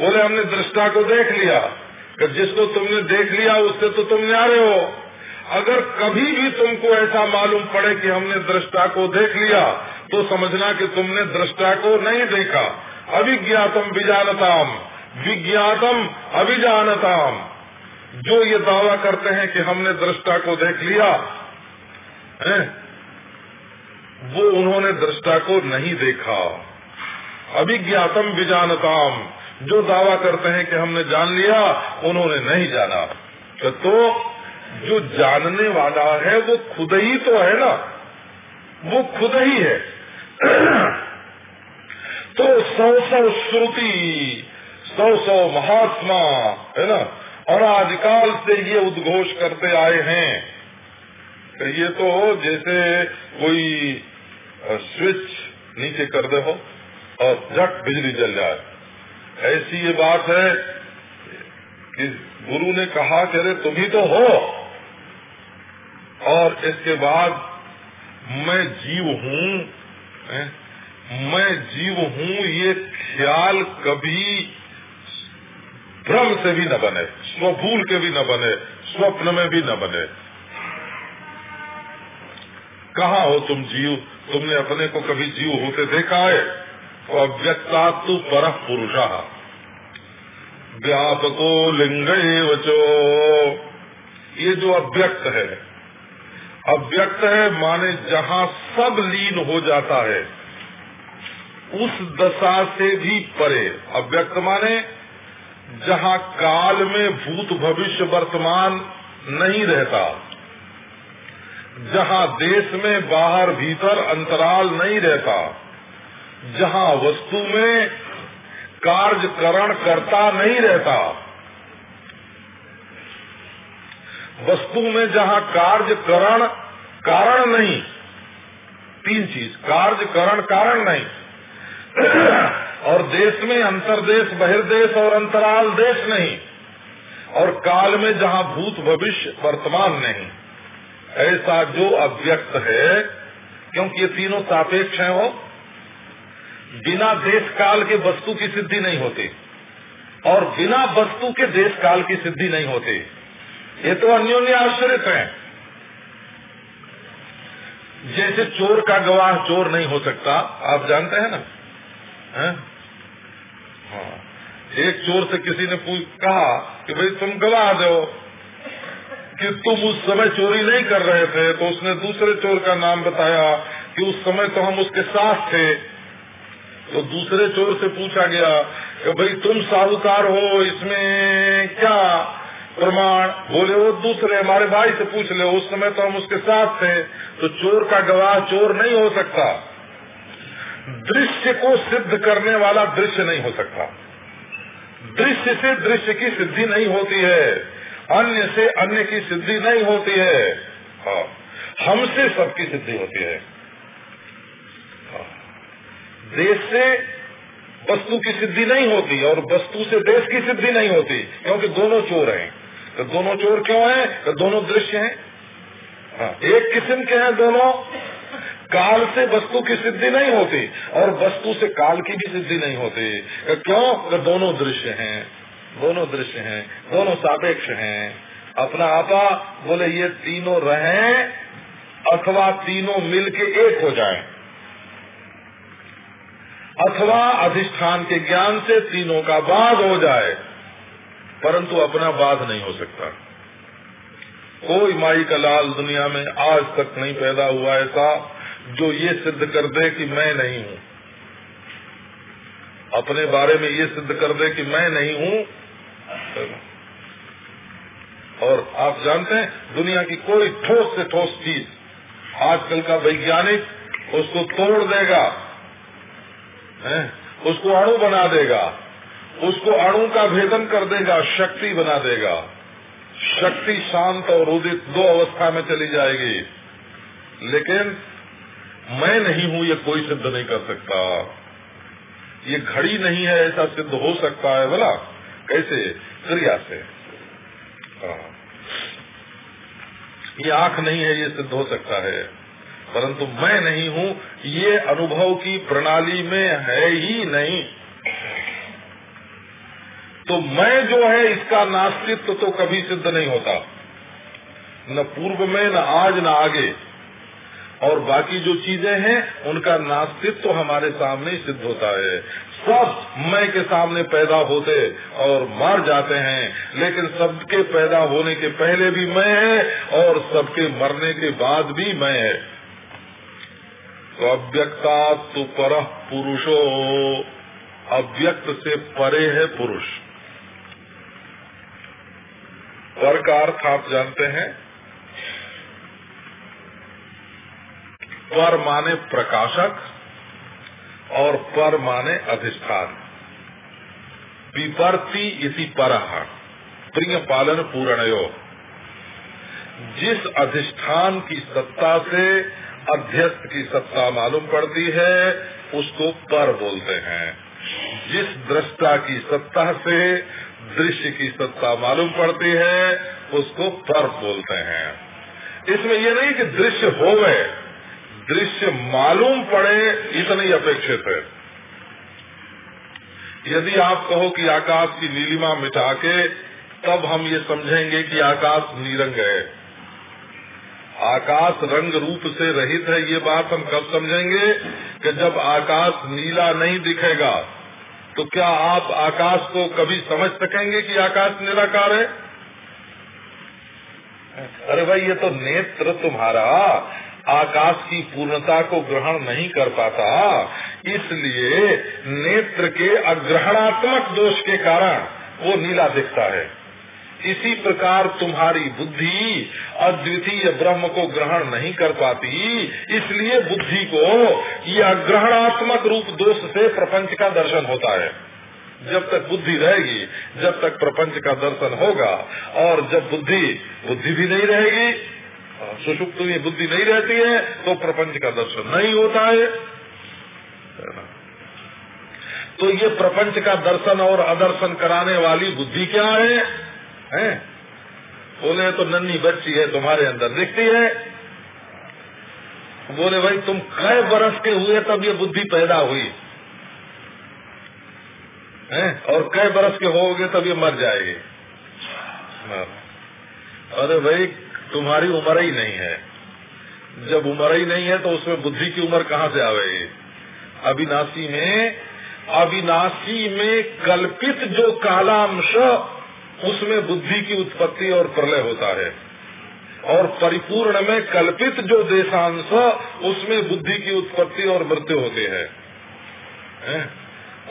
बोले, हमने दृष्टा को देख लिया। कि जिसको तुमने देख लिया, उससे तो तुम न्यारे हो। अगर कभी भी तुमको ऐसा मालूम पड़े कि हमने दृष्टा को देख लिया तो समझना कि तुमने दृष्टा को नहीं देखा। अभिज्ञातम विजानताम। विज्ञातम अभिजानताम। जो ये दावा करते हैं कि हमने दृष्टा को देख लिया, है? वो उन्होंने दृष्टा को नहीं देखा। अभिज्ञातम विजानताम, जो दावा करते हैं कि हमने जान लिया, उन्होंने नहीं जाना। तो जो जानने वाला है, वो खुद ही तो है ना? वो खुद ही है। तो सौ सौ श्रुति, सौ सौ महात्मा, है ना? और आदिकाल से ये उद्घोष करते आए हैं। ये तो जैसे कोई स्विच नीचे कर दे हो और झट बिजली जल जाए। ऐसी ये बात है कि गुरु ने कहा कि अरे तुम ही तो हो। और इसके बाद मैं जीव हूँ मैं जीव हूँ, ये ख्याल कभी भ्रम से भी न बने स्वभूल के भी न बने, स्वप्न में भी न बने। कहा हो तुम जीव, तुमने अपने को कभी जीव होते देखा है? तो अव्यक्ता तु पर पुरुषा व्यापको लिंग वचो ये जो अव्यक्त है अव्यक्त है माने जहाँ सब लीन हो जाता है, उस दशा से भी परे। अव्यक्त माने जहाँ काल में भूत भविष्य वर्तमान नहीं रहता। जहाँ देश में बाहर भीतर अंतराल नहीं रहता, जहाँ वस्तु में कार्यकरण करता नहीं रहता, वस्तु में जहाँ कार्यकरण कारण नहीं, तीन चीज़, कार्यकरण कारण नहीं, और देश में अंतरदेश, बहिर्देश और अंतराल देश नहीं, और काल में जहाँ भूत भविष्य वर्तमान नहीं। ऐसा जो अव्यक्त है, क्योंकि ये तीनों सापेक्ष हैं वो बिना देश काल के वस्तु की सिद्धि नहीं होती और बिना वस्तु के देश काल की सिद्धि नहीं होती। ये तो अन्योन्य आश्रित है। जैसे चोर का गवाह चोर नहीं हो सकता, आप जानते हैं ना? है? हाँ। एक चोर से किसी ने पूछ कहा कि भाई तुम गवाह दो कि तुम उस समय चोरी नहीं कर रहे थे तो उसने दूसरे चोर का नाम बताया कि उस समय तो हम उसके साथ थे। तो दूसरे चोर से पूछा गया कि भाई तुम साहूकार हो, इसमें क्या प्रमाण? बोले, वो दूसरे, हमारे भाई से पूछ ले, उस समय तो हम उसके साथ थे तो चोर का गवाह चोर नहीं हो सकता। दृश्य को सिद्ध करने वाला दृश्य नहीं हो सकता। दृश्य से दृश्य की सिद्धि नहीं होती है। अन्य से अन्य की सिद्धि नहीं होती है। हाँ हमसे सबकी सिद्धि होती है। हाँ। देश से वस्तु की सिद्धि नहीं होती और वस्तु से देश की सिद्धि नहीं होती क्योंकि दोनों चोर हैं। तो दोनों चोर क्यों हैं? तो दोनों दृश्य हैं। हाँ, एक किस्म के हैं दोनों। काल से वस्तु की सिद्धि नहीं होती और वस्तु से काल की भी सिद्धि नहीं होती। तो क्यों? तो दोनों दृश्य हैं। दोनों दृश्य हैं, दोनों सापेक्ष हैं। अपना आपा बोले, ये तीनों रहें, अथवा तीनों मिलके एक हो जाएँ। अथवा अधिष्ठान के ज्ञान से तीनों का बाध हो जाए, परंतु अपना बाध नहीं हो सकता। कोई माई का लाल दुनिया में आज तक नहीं पैदा हुआ ऐसा, जो ये सिद्ध कर दे कि मैं नहीं हूँ। अपने बारे में ये सिद्ध कर दे कि मैं नहीं हूँ और आप जानते हैं, दुनिया की कोई ठोस से ठोस चीज़ आजकल का वैज्ञानिक उसको तोड़ देगा, है? उसको अणु बना देगा, उसको अणु का भेदन कर देगा, शक्ति बना देगा। शक्ति शांत और उदित दो अवस्था में चली जाएगी। लेकिन मैं नहीं हूँ, ये कोई सिद्ध नहीं कर सकता। ये घड़ी नहीं है, ऐसा सिद्ध हो सकता है, बोला? कैसे? क्रिया से। ये आँख नहीं है, ये सिद्ध हो सकता है। परंतु मैं नहीं हूँ, ये अनुभव की प्रणाली में है ही नहीं। तो मैं जो है, इसका नास्तित्व तो कभी सिद्ध नहीं होता। न पूर्व में, न आज, न आगे। और बाकी जो चीज़ें हैं, उनका नास्तित्व तो हमारे सामने सिद्ध होता है। सब मैं के सामने पैदा होते और मर जाते हैं, लेकिन सबके पैदा होने के पहले भी मैं है और सबके मरने के बाद भी मैं है। तो अव्यक्ता तो पर पुरुषो। अव्यक्त से परे है पुरुष। पर का अर्थ आप जानते हैं? पर माने प्रकाशक और पर माने अधिष्ठान। विपर्ति इसी पर प्रिय पालन पूर्णयो। जिस अधिष्ठान की सत्ता से अध्यस्त की सत्ता मालूम पड़ती है, उसको पर बोलते हैं। जिस दृष्टा की सत्ता से दृश्य की सत्ता मालूम पड़ती है, उसको पर बोलते हैं। इसमें यह नहीं कि दृश्य हो गए दृश्य मालूम पड़े इतनी अपेक्षित है। यदि आप कहो कि आकाश की नीलिमा मिटा के, तब हम ये समझेंगे कि आकाश नीरंग है। आकाश रंग रूप से रहित है, ये बात हम कब समझेंगे कि जब आकाश नीला नहीं दिखेगा तो क्या आप आकाश को कभी समझ सकेंगे कि आकाश निराकार है? अरे भाई, ये तो नेत्र तुम्हारा आकाश की पूर्णता को ग्रहण नहीं कर पाता, इसलिए नेत्र के अग्रहणात्मक दोष के कारण वो नीला दिखता है। इसी प्रकार तुम्हारी बुद्धि अद्वितीय ब्रह्म को ग्रहण नहीं कर पाती, इसलिए बुद्धि को यह ग्रहणात्मक रूप दोष से प्रपंच का दर्शन होता है। जब तक बुद्धि रहेगी, जब तक प्रपंच का दर्शन होगा, और जब बुद्धि बुद्धि भी नहीं रहेगी सुषुप्त में बुद्धि नहीं रहती है तो प्रपंच का दर्शन नहीं होता है। तो ये प्रपंच का दर्शन और अदर्शन कराने वाली बुद्धि क्या है, हैं? बोले तो नन्ही बच्ची है तुम्हारे अंदर दिखती है। बोले भाई तुम कई बरस के हुए तब ये बुद्धि पैदा हुई। है? और कई बरस के होगे तब ये मर जाएगी। अरे भाई तुम्हारी उम्र ही नहीं है। जब उम्र ही नहीं है तो उसमें बुद्धि की उम्र कहाँ से आवेगी अविनाशी में अविनाशी में कल्पित जो कालांश, उसमें बुद्धि की उत्पत्ति और प्रलय होता है। और परिपूर्ण में कल्पित जो देशांश, उसमें बुद्धि की उत्पत्ति और मृत्यु होती है?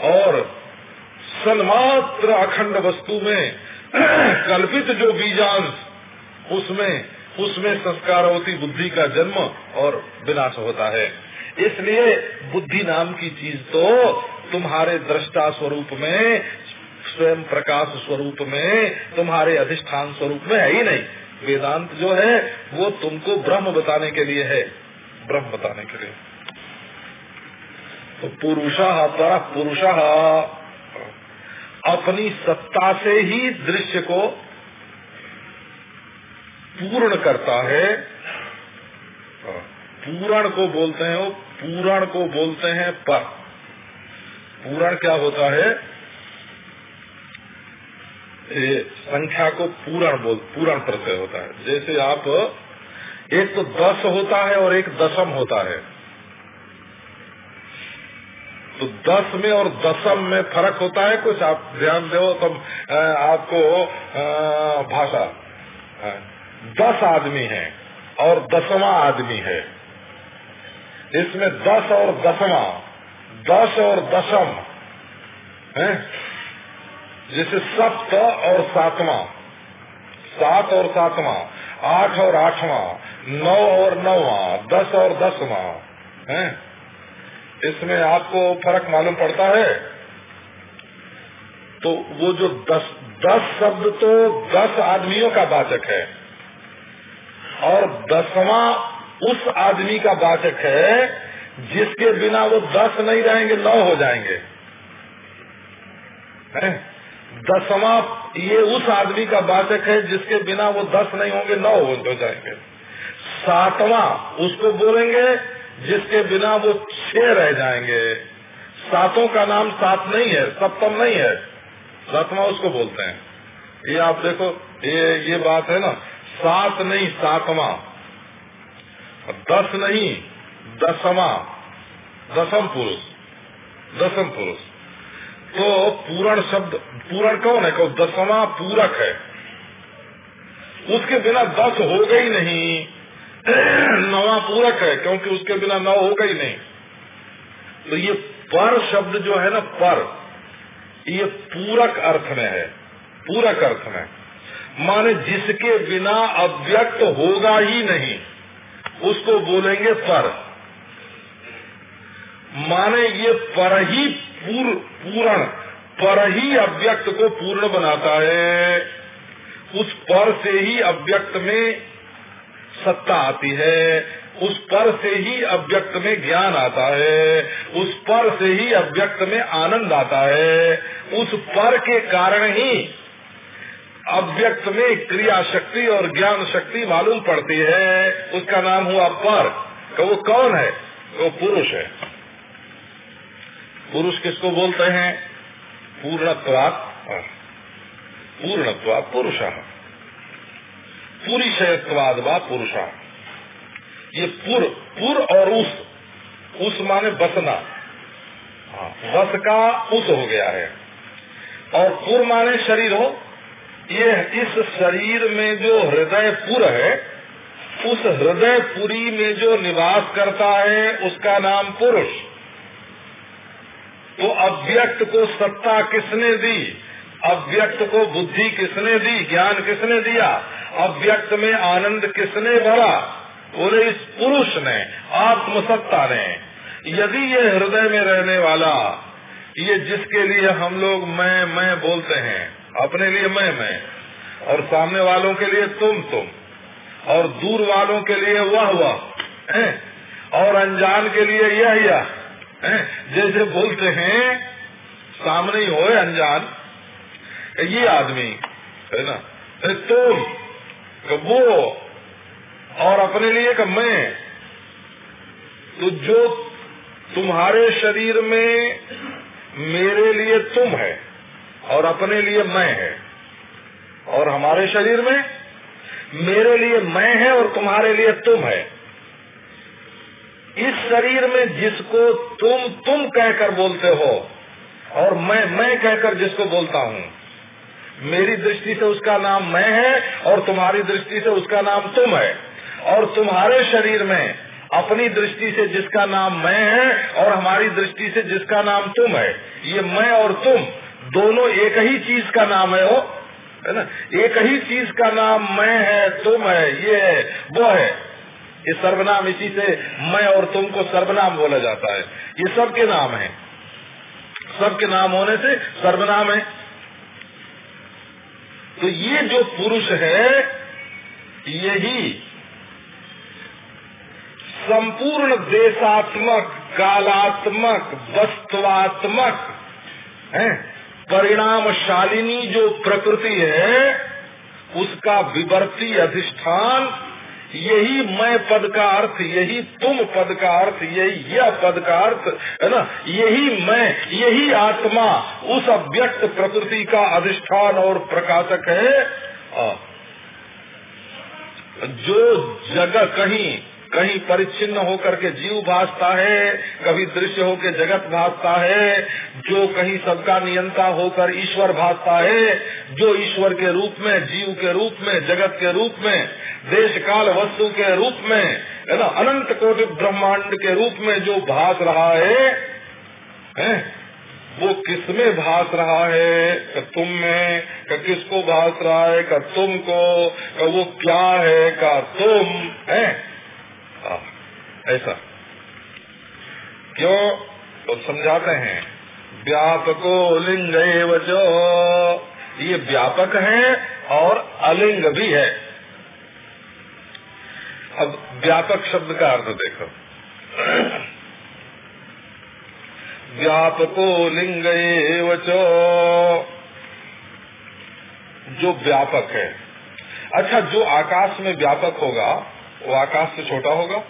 और सन्मात्र अखंड वस्तु में कल्पित जो बीजांश उसमें उसमें संस्कार होती बुद्धि का जन्म और विनाश होता है। इसलिए बुद्धि नाम की चीज़ तो तुम्हारे दृष्टा स्वरूप में, स्वयं प्रकाश स्वरूप में, तुम्हारे अधिष्ठान स्वरूप में है ही नहीं। वेदांत जो है, वो तुमको ब्रह्म बताने के लिए है। ब्रह्म बताने के लिए। तो पुरुष पर पुरुष अपनी सत्ता से ही दृश्य को पूर्ण करता है। पूरण को बोलते हैं वो, पूरण को बोलते हैं पर पूरण क्या होता है? ये संख्या को पूरण बोल, पूरण प्रत्यय होता है। जैसे आप, एक तो दस होता है और एक दशम होता है। तो दस में और दसम में फ़र्क होता है? कुछ आप ध्यान दो तो आपको भाषा दस आदमी हैं और दसवा आदमी है। इसमें दस और दसवा, दस और दसम, है? जैसे सप्त और सातवा, सात और सातवा, आठ और आठवा, नौ और नौवा, दस और दसवा, है? इसमें आपको फ़र्क मालूम पड़ता है? तो वो जो दस दस शब्द तो दस आदमियों का वाचक है। और दसवां उस आदमी का वाचक है, जिसके बिना वो दस नहीं रहेंगे, नौ हो जाएँगे। दसवा ये उस आदमी का वाचक है, जिसके बिना वो दस नहीं होंगे, नौ हो जाएँगे। सातवां उसको बोलेंगे, जिसके बिना वो छह रह जाएँगे। सातों का नाम सात नहीं है, सप्तम नहीं है। सातवां उसको बोलते हैं। ये आप देखो, ये ये बात है ना सात नहीं, सातवा। दस नहीं, दसवा। दसम पुरुष। दसम पुरुष। तो पूरण शब्द, पूरण कौन है? कहो, दसवा पूरक है। उसके बिना दस हो गई नहीं। नवा पूरक है, क्योंकि उसके बिना नौ होगा ही नहीं। तो ये पर शब्द जो है ना, पर, ये पूरक अर्थ में है। पूरक अर्थ में। माने जिसके बिना अव्यक्त होगा ही नहीं उसको बोलेंगे पर। माने ये पर ही पूर, पूर्ण पर ही अव्यक्त को पूर्ण बनाता है। उस पर से ही अव्यक्त में सत्ता आती है उस पर से ही अव्यक्त में ज्ञान आता है उस पर से ही अव्यक्त में आनंद आता है। उस पर के कारण ही अव्यक्त में क्रिया शक्ति और ज्ञान शक्ति मालूम पड़ती है। उसका नाम हुआ पर तो वो कौन है? वो पुरुष है। पुरुष किसको बोलते हैं? पूर्णत्वात। पूर्णत्वा पुरुष। पूरी शयत्वाद व पुरुष। ये पुर पुर और उस। उस माने बसना। हाँ, बस का उस हो गया है। और पुर माने शरीर हो। ये इस शरीर में जो हृदय पुर है, उस हृदय पुरी में जो निवास करता है, उसका नाम पुरुष। तो अव्यक्त को सत्ता किसने दी? अव्यक्त को बुद्धि किसने दी? ज्ञान किसने दिया? अव्यक्त में आनंद किसने भरा? बोले, इस पुरुष ने, आत्मसत्ता ने। यदि ये हृदय में रहने वाला, ये जिसके लिए हम लोग मैं मैं बोलते हैं अपने लिए मैं मैं, और सामने वालों के लिए तुम तुम, और दूर वालों के लिए वह वह और अनजान के लिए यह यह जैसे बोलते हैं, सामने ही हो अनजान, ये आदमी, है ना? तुम वो, और अपने लिए का मैं तो जो तुम्हारे शरीर में मेरे लिए तुम है और अपने लिए मैं है। और हमारे शरीर में मेरे लिए मैं है और तुम्हारे लिए तुम है। इस शरीर में जिसको तुम तुम कहकर बोलते हो और मैं मैं कहकर जिसको बोलता हूँ, मेरी दृष्टि से उसका नाम मैं है और तुम्हारी दृष्टि से उसका नाम तुम है। और तुम्हारे शरीर में अपनी दृष्टि से जिसका नाम मैं है और हमारी दृष्टि से जिसका नाम तुम है, ये मैं और तुम दोनों एक ही चीज़ का नाम है वो, है ना? एक ही चीज़ का नाम मैं है, तुम है, ये है, वो है। ये सर्वनाम इसी से मैं और तुमको सर्वनाम बोला जाता है। ये सबके नाम है। सबके नाम होने से सर्वनाम है। तो ये जो पुरुष है, यही संपूर्ण देशात्मक, कालात्मक वस्तुआत्मक है? परिणामशालिनी जो प्रकृति है, उसका विवर्ती अधिष्ठान, यही मैं पद का अर्थ, यही तुम पद का अर्थ, यही यह पद का अर्थ, है ना? यही मैं, यही आत्मा, उस अव्यक्त प्रकृति का अधिष्ठान और प्रकाशक है। जो जगह कहीं कहीं परिच्छिन्न होकर के जीव भासता है कभी दृश्य होकर जगत भासता है जो कहीं सबका नियंता होकर ईश्वर भासता है जो ईश्वर के रूप में जीव के रूप में जगत के रूप में देश काल वस्तु के रूप में है ना अनंत कोटि ब्रह्मांड के रूप में जो भास रहा है, है वो किसमें भास रहा है? तुम में का किसको भास रहा है? का तुमको का वो क्या है? का तुम है? ऐसा। क्यों? तो समझाते हैं। व्यापको लिंग जो ये व्यापक है और अलिंग भी है। अब व्यापक शब्द का अर्थ देखो। व्यापको लिंग वचो जो व्यापक है। अच्छा जो आकाश में व्यापक होगा, वो आकाश से छोटा होगा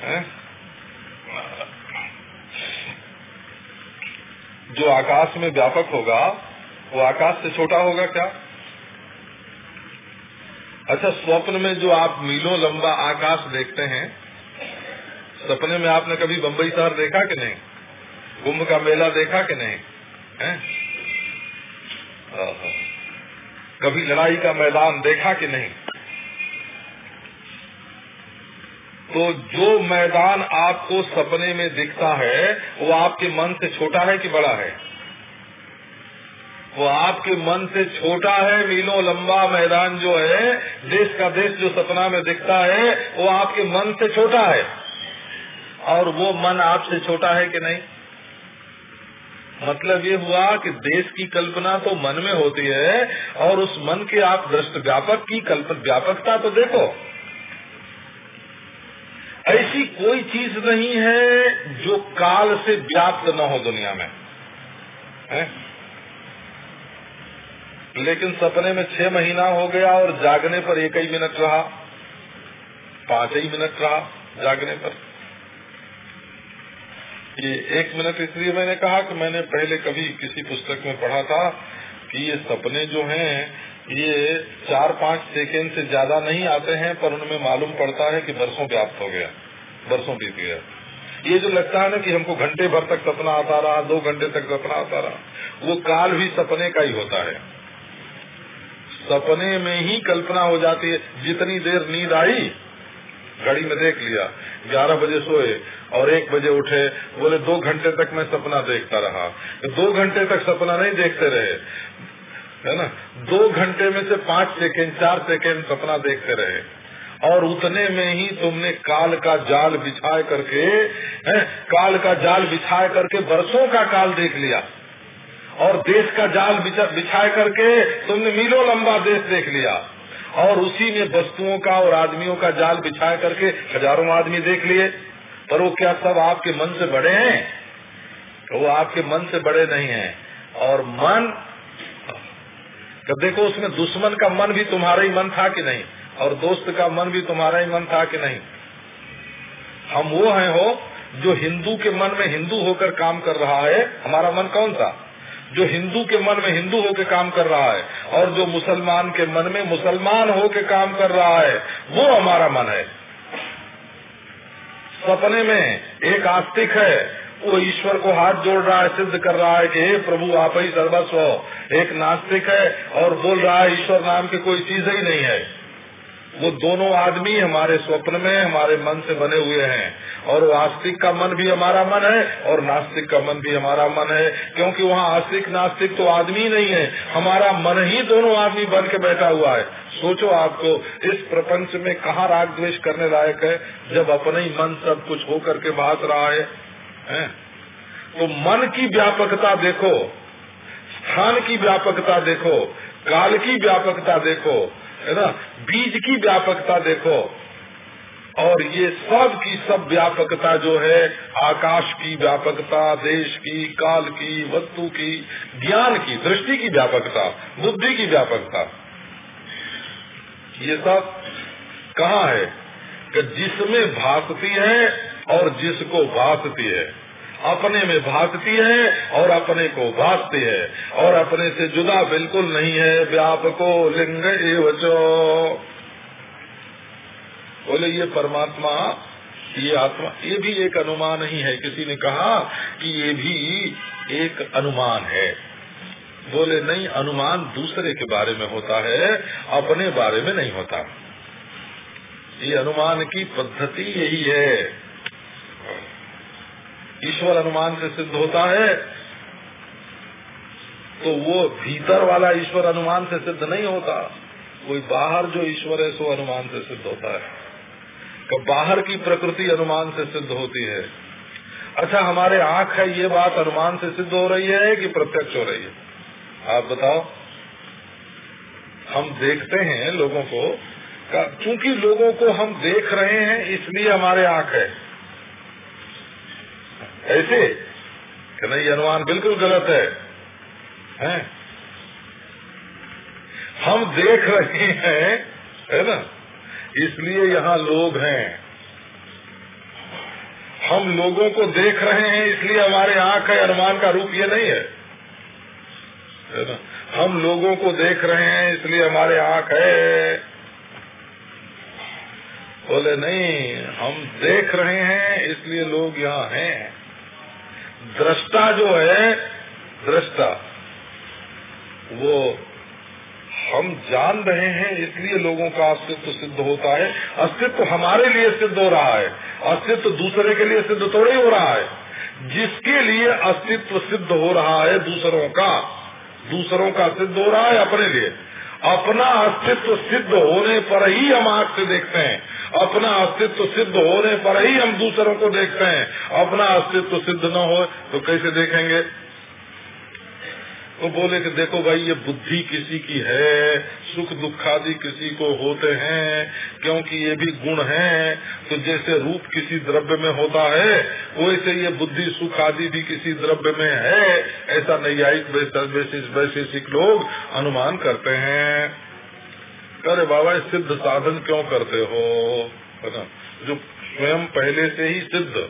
है? जो आकाश में व्यापक होगा, वो आकाश से छोटा होगा क्या? अच्छा स्वप्न में जो आप मीलों लंबा आकाश देखते हैं, सपने में आपने कभी बम्बई शहर देखा कि नहीं? कुंभ का मेला देखा कि नहीं? है? कभी लड़ाई का मैदान देखा कि नहीं? तो जो मैदान आपको सपने में दिखता है, वो आपके मन से छोटा है कि बड़ा है? वो आपके मन से छोटा है, मीलों लंबा मैदान जो है, देश का देश जो सपना में दिखता है, वो आपके मन से छोटा है। और वो मन आपसे छोटा है कि नहीं? मतलब ये हुआ कि देश की कल्पना तो मन में होती है, और उस मन के आप दृष्ट व्यापक की कल्पना व्यापकता तो देखो। ऐसी कोई चीज़ नहीं है जो काल से व्याप्त न हो दुनिया में है? लेकिन सपने में छह महीना हो गया और जागने पर एक ही मिनट रहा, पाँच ही मिनट रहा जागने पर ये एक मिनट इसलिए मैंने कहा कि मैंने पहले कभी किसी पुस्तक में पढ़ा था कि ये सपने जो हैं ये चार पाँच सेकेंड से ज़्यादा नहीं आते हैं, पर उनमें मालूम पड़ता है कि बरसों व्याप्त हो गया, बरसों बीत गया। ये जो लगता है ना कि हमको घंटे भर तक सपना आता रहा, दो घंटे तक सपना आता रहा, वो काल भी सपने का ही होता है। सपने में ही कल्पना हो जाती है, जितनी देर नींद आई, घड़ी में देख लिया, ग्यारह बजे सोए और एक बजे उठे, बोले दो घंटे तक मैं सपना देखता रहा। दो घंटे तक सपना नहीं देखते रहे है ना? दो घंटे में से पाँच सेकेंड चार सेकेंड सपना देखते रहे। और उतने में ही तुमने काल का जाल बिछाए करके है, काल का जाल बिछाए करके बरसों का काल देख लिया। और देश का जाल बिछाए करके तुमने मीलों लंबा देश देख लिया। और उसी में वस्तुओं का और आदमियों का जाल बिछाए करके हज़ारों आदमी देख लिए। पर वो क्या सब आपके मन से बड़े हैं? वो आपके मन से बड़े नहीं हैं। और मन तो देखो, उसमें दुश्मन का मन भी तुम्हारा ही मन था कि नहीं? और दोस्त का मन भी तुम्हारा ही मन था कि नहीं? हम वो हैं हो, जो हिंदू के मन में हिंदू होकर काम कर रहा है, हमारा मन कौन सा? जो हिंदू के मन में हिंदू होकर काम कर रहा है, और जो मुसलमान के मन में मुसलमान होकर काम कर रहा है, वो हमारा मन है। सपने में एक आस्तिक है वो ईश्वर को हाथ जोड़ रहा है सिद्ध कर रहा है कि हे प्रभु आप ही सर्वस्व हो। एक नास्तिक है और बोल रहा है ईश्वर नाम की कोई चीज़ ही नहीं है। वो दोनों आदमी हमारे स्वप्न में हमारे मन से बने हुए हैं। और वो आस्तिक का मन भी हमारा मन है और नास्तिक का मन भी हमारा मन है। क्योंकि वहाँ आस्तिक नास्तिक तो आदमी नहीं है। हमारा मन ही दोनों आदमी बन के बैठा हुआ है। सोचो आपको इस प्रपंच में कहाँ राग द्वेष करने लायक है? जब अपने ही मन सब कुछ होकर के भाग रहा है, है? तो मन की व्यापकता देखो, स्थान की व्यापकता देखो, काल की व्यापकता देखो, है ना? बीज की व्यापकता देखो। और ये सब की सब व्यापकता जो है, आकाश की व्यापकता, देश की, काल की, वस्तु की, ज्ञान की, दृष्टि की व्यापकता, बुद्धि की व्यापकता। ये सब कहाँ है? कि जिसमें भासती है और जिसको भासती है। अपने में भागती है और अपने को भागती है। और अपने से जुदा बिल्कुल नहीं है। व्यापको लिंग एवचो बोले, ये परमात्मा, ये आत्मा, ये भी एक अनुमान ही है। किसी ने कहा कि ये भी एक अनुमान है। बोले, नहीं, अनुमान दूसरे के बारे में होता है, अपने बारे में नहीं होता। ये अनुमान की पद्धति यही है। ईश्वर अनुमान से सिद्ध होता है तो वो भीतर वाला ईश्वर अनुमान से सिद्ध नहीं होता। कोई बाहर जो ईश्वर है, सो अनुमान से सिद्ध होता है। तो बाहर की प्रकृति अनुमान से सिद्ध होती है। अच्छा हमारे आँख है, ये बात अनुमान से सिद्ध हो रही है कि प्रत्यक्ष हो रही है? आप बताओ। हम देखते हैं लोगों को क्योंकि लोगों को हम देख रहे हैं, इसलिए हमारे आँख है। ऐसे? कि नहीं अनुमान बिल्कुल गलत है। हैं? हम देख रहे हैं, है ना? इसलिए यहाँ लोग हैं। हम लोगों को देख रहे हैं, इसलिए हमारे आँख है अनुमान का रूप ये नहीं है। है ना? हम लोगों को देख रहे हैं, इसलिए हमारे आँख है। बोले, नहीं, हम देख रहे हैं, इसलिए लोग यहाँ हैं। दृष्टा जो है, दृष्टा, वो हम जान रहे हैं, इसलिए लोगों का अस्तित्व सिद्ध होता है। अस्तित्व हमारे लिए सिद्ध हो रहा है। अस्तित्व दूसरे के लिए सिद्ध थोड़ा ही रहा है। जिसके लिए अस्तित्व सिद्ध हो रहा है, दूसरों का दूसरों का सिद्ध हो रहा है अपने लिए। अपना अस्तित्व सिद्ध होने पर ही हम आँख से देखते हैं। अपना अस्तित्व सिद्ध होने पर ही हम दूसरों को देखते हैं। अपना अस्तित्व सिद्ध न हो तो कैसे देखेंगे? तो बोले कि देखो भाई, ये बुद्धि किसी की है, सुख दुख आदि किसी को होते हैं, क्योंकि ये भी गुण है। तो जैसे रूप किसी द्रव्य में होता है, वैसे ये बुद्धि सुख आदि भी किसी द्रव्य में है। ऐसा नैयायिक वैशेषिक लोग अनुमान करते हैं। अरे बाबा सिद्ध साधन क्यों करते हो? है ना? जो स्वयं पहले से ही सिद्ध।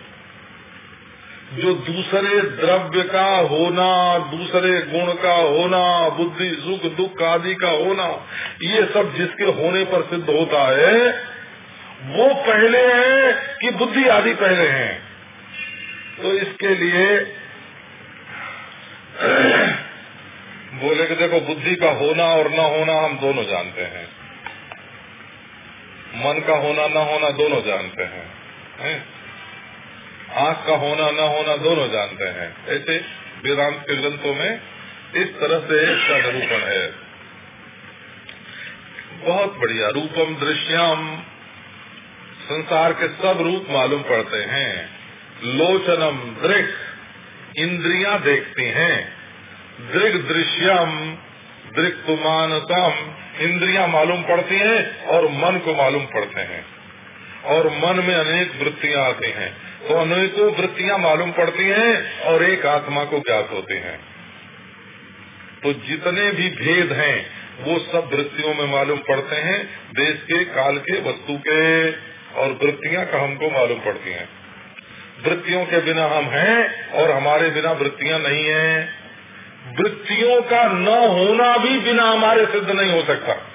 जो दूसरे द्रव्य का होना, दूसरे गुण का होना, बुद्धि, सुख, दुख आदि का होना, ये सब जिसके होने पर सिद्ध होता है, वो पहले है कि बुद्धि आदि पहले हैं। तो इसके लिए बोले कि देखो, बुद्धि का होना और न होना हम दोनों जानते हैं। मन का होना न होना दोनों जानते हैं, है? आँख का होना न होना दोनों जानते हैं। ऐसे वेदांत के ग्रंथों में इस तरह से इसका निरूपण है। बहुत बढ़िया। रूपम दृश्यम। संसार के सब रूप मालूम पड़ते हैं। लोचनम दृक। इंद्रियाँ देखती हैं। दृग दृश्यम। दृक्मानसम इंद्रियाँ मालूम पड़ती हैं और मन को मालूम पड़ते हैं। और मन में अनेक वृत्तियाँ आती हैं। तो अनेकों वृत्तियाँ मालूम पड़ती हैं और एक आत्मा को ज्ञात होते हैं। तो जितने भी भेद हैं, वो सब वृत्तियों में मालूम पड़ते हैं, देश के, काल के, वस्तु के, और वृत्तियाँ का हमको मालूम पड़ती हैं। वृत्तियों के बिना हम हैं और हमारे बिना वृत्तियाँ नहीं हैं। वृत्तियों का न होना भी बिना हमारे सिद्ध नहीं हो सकता।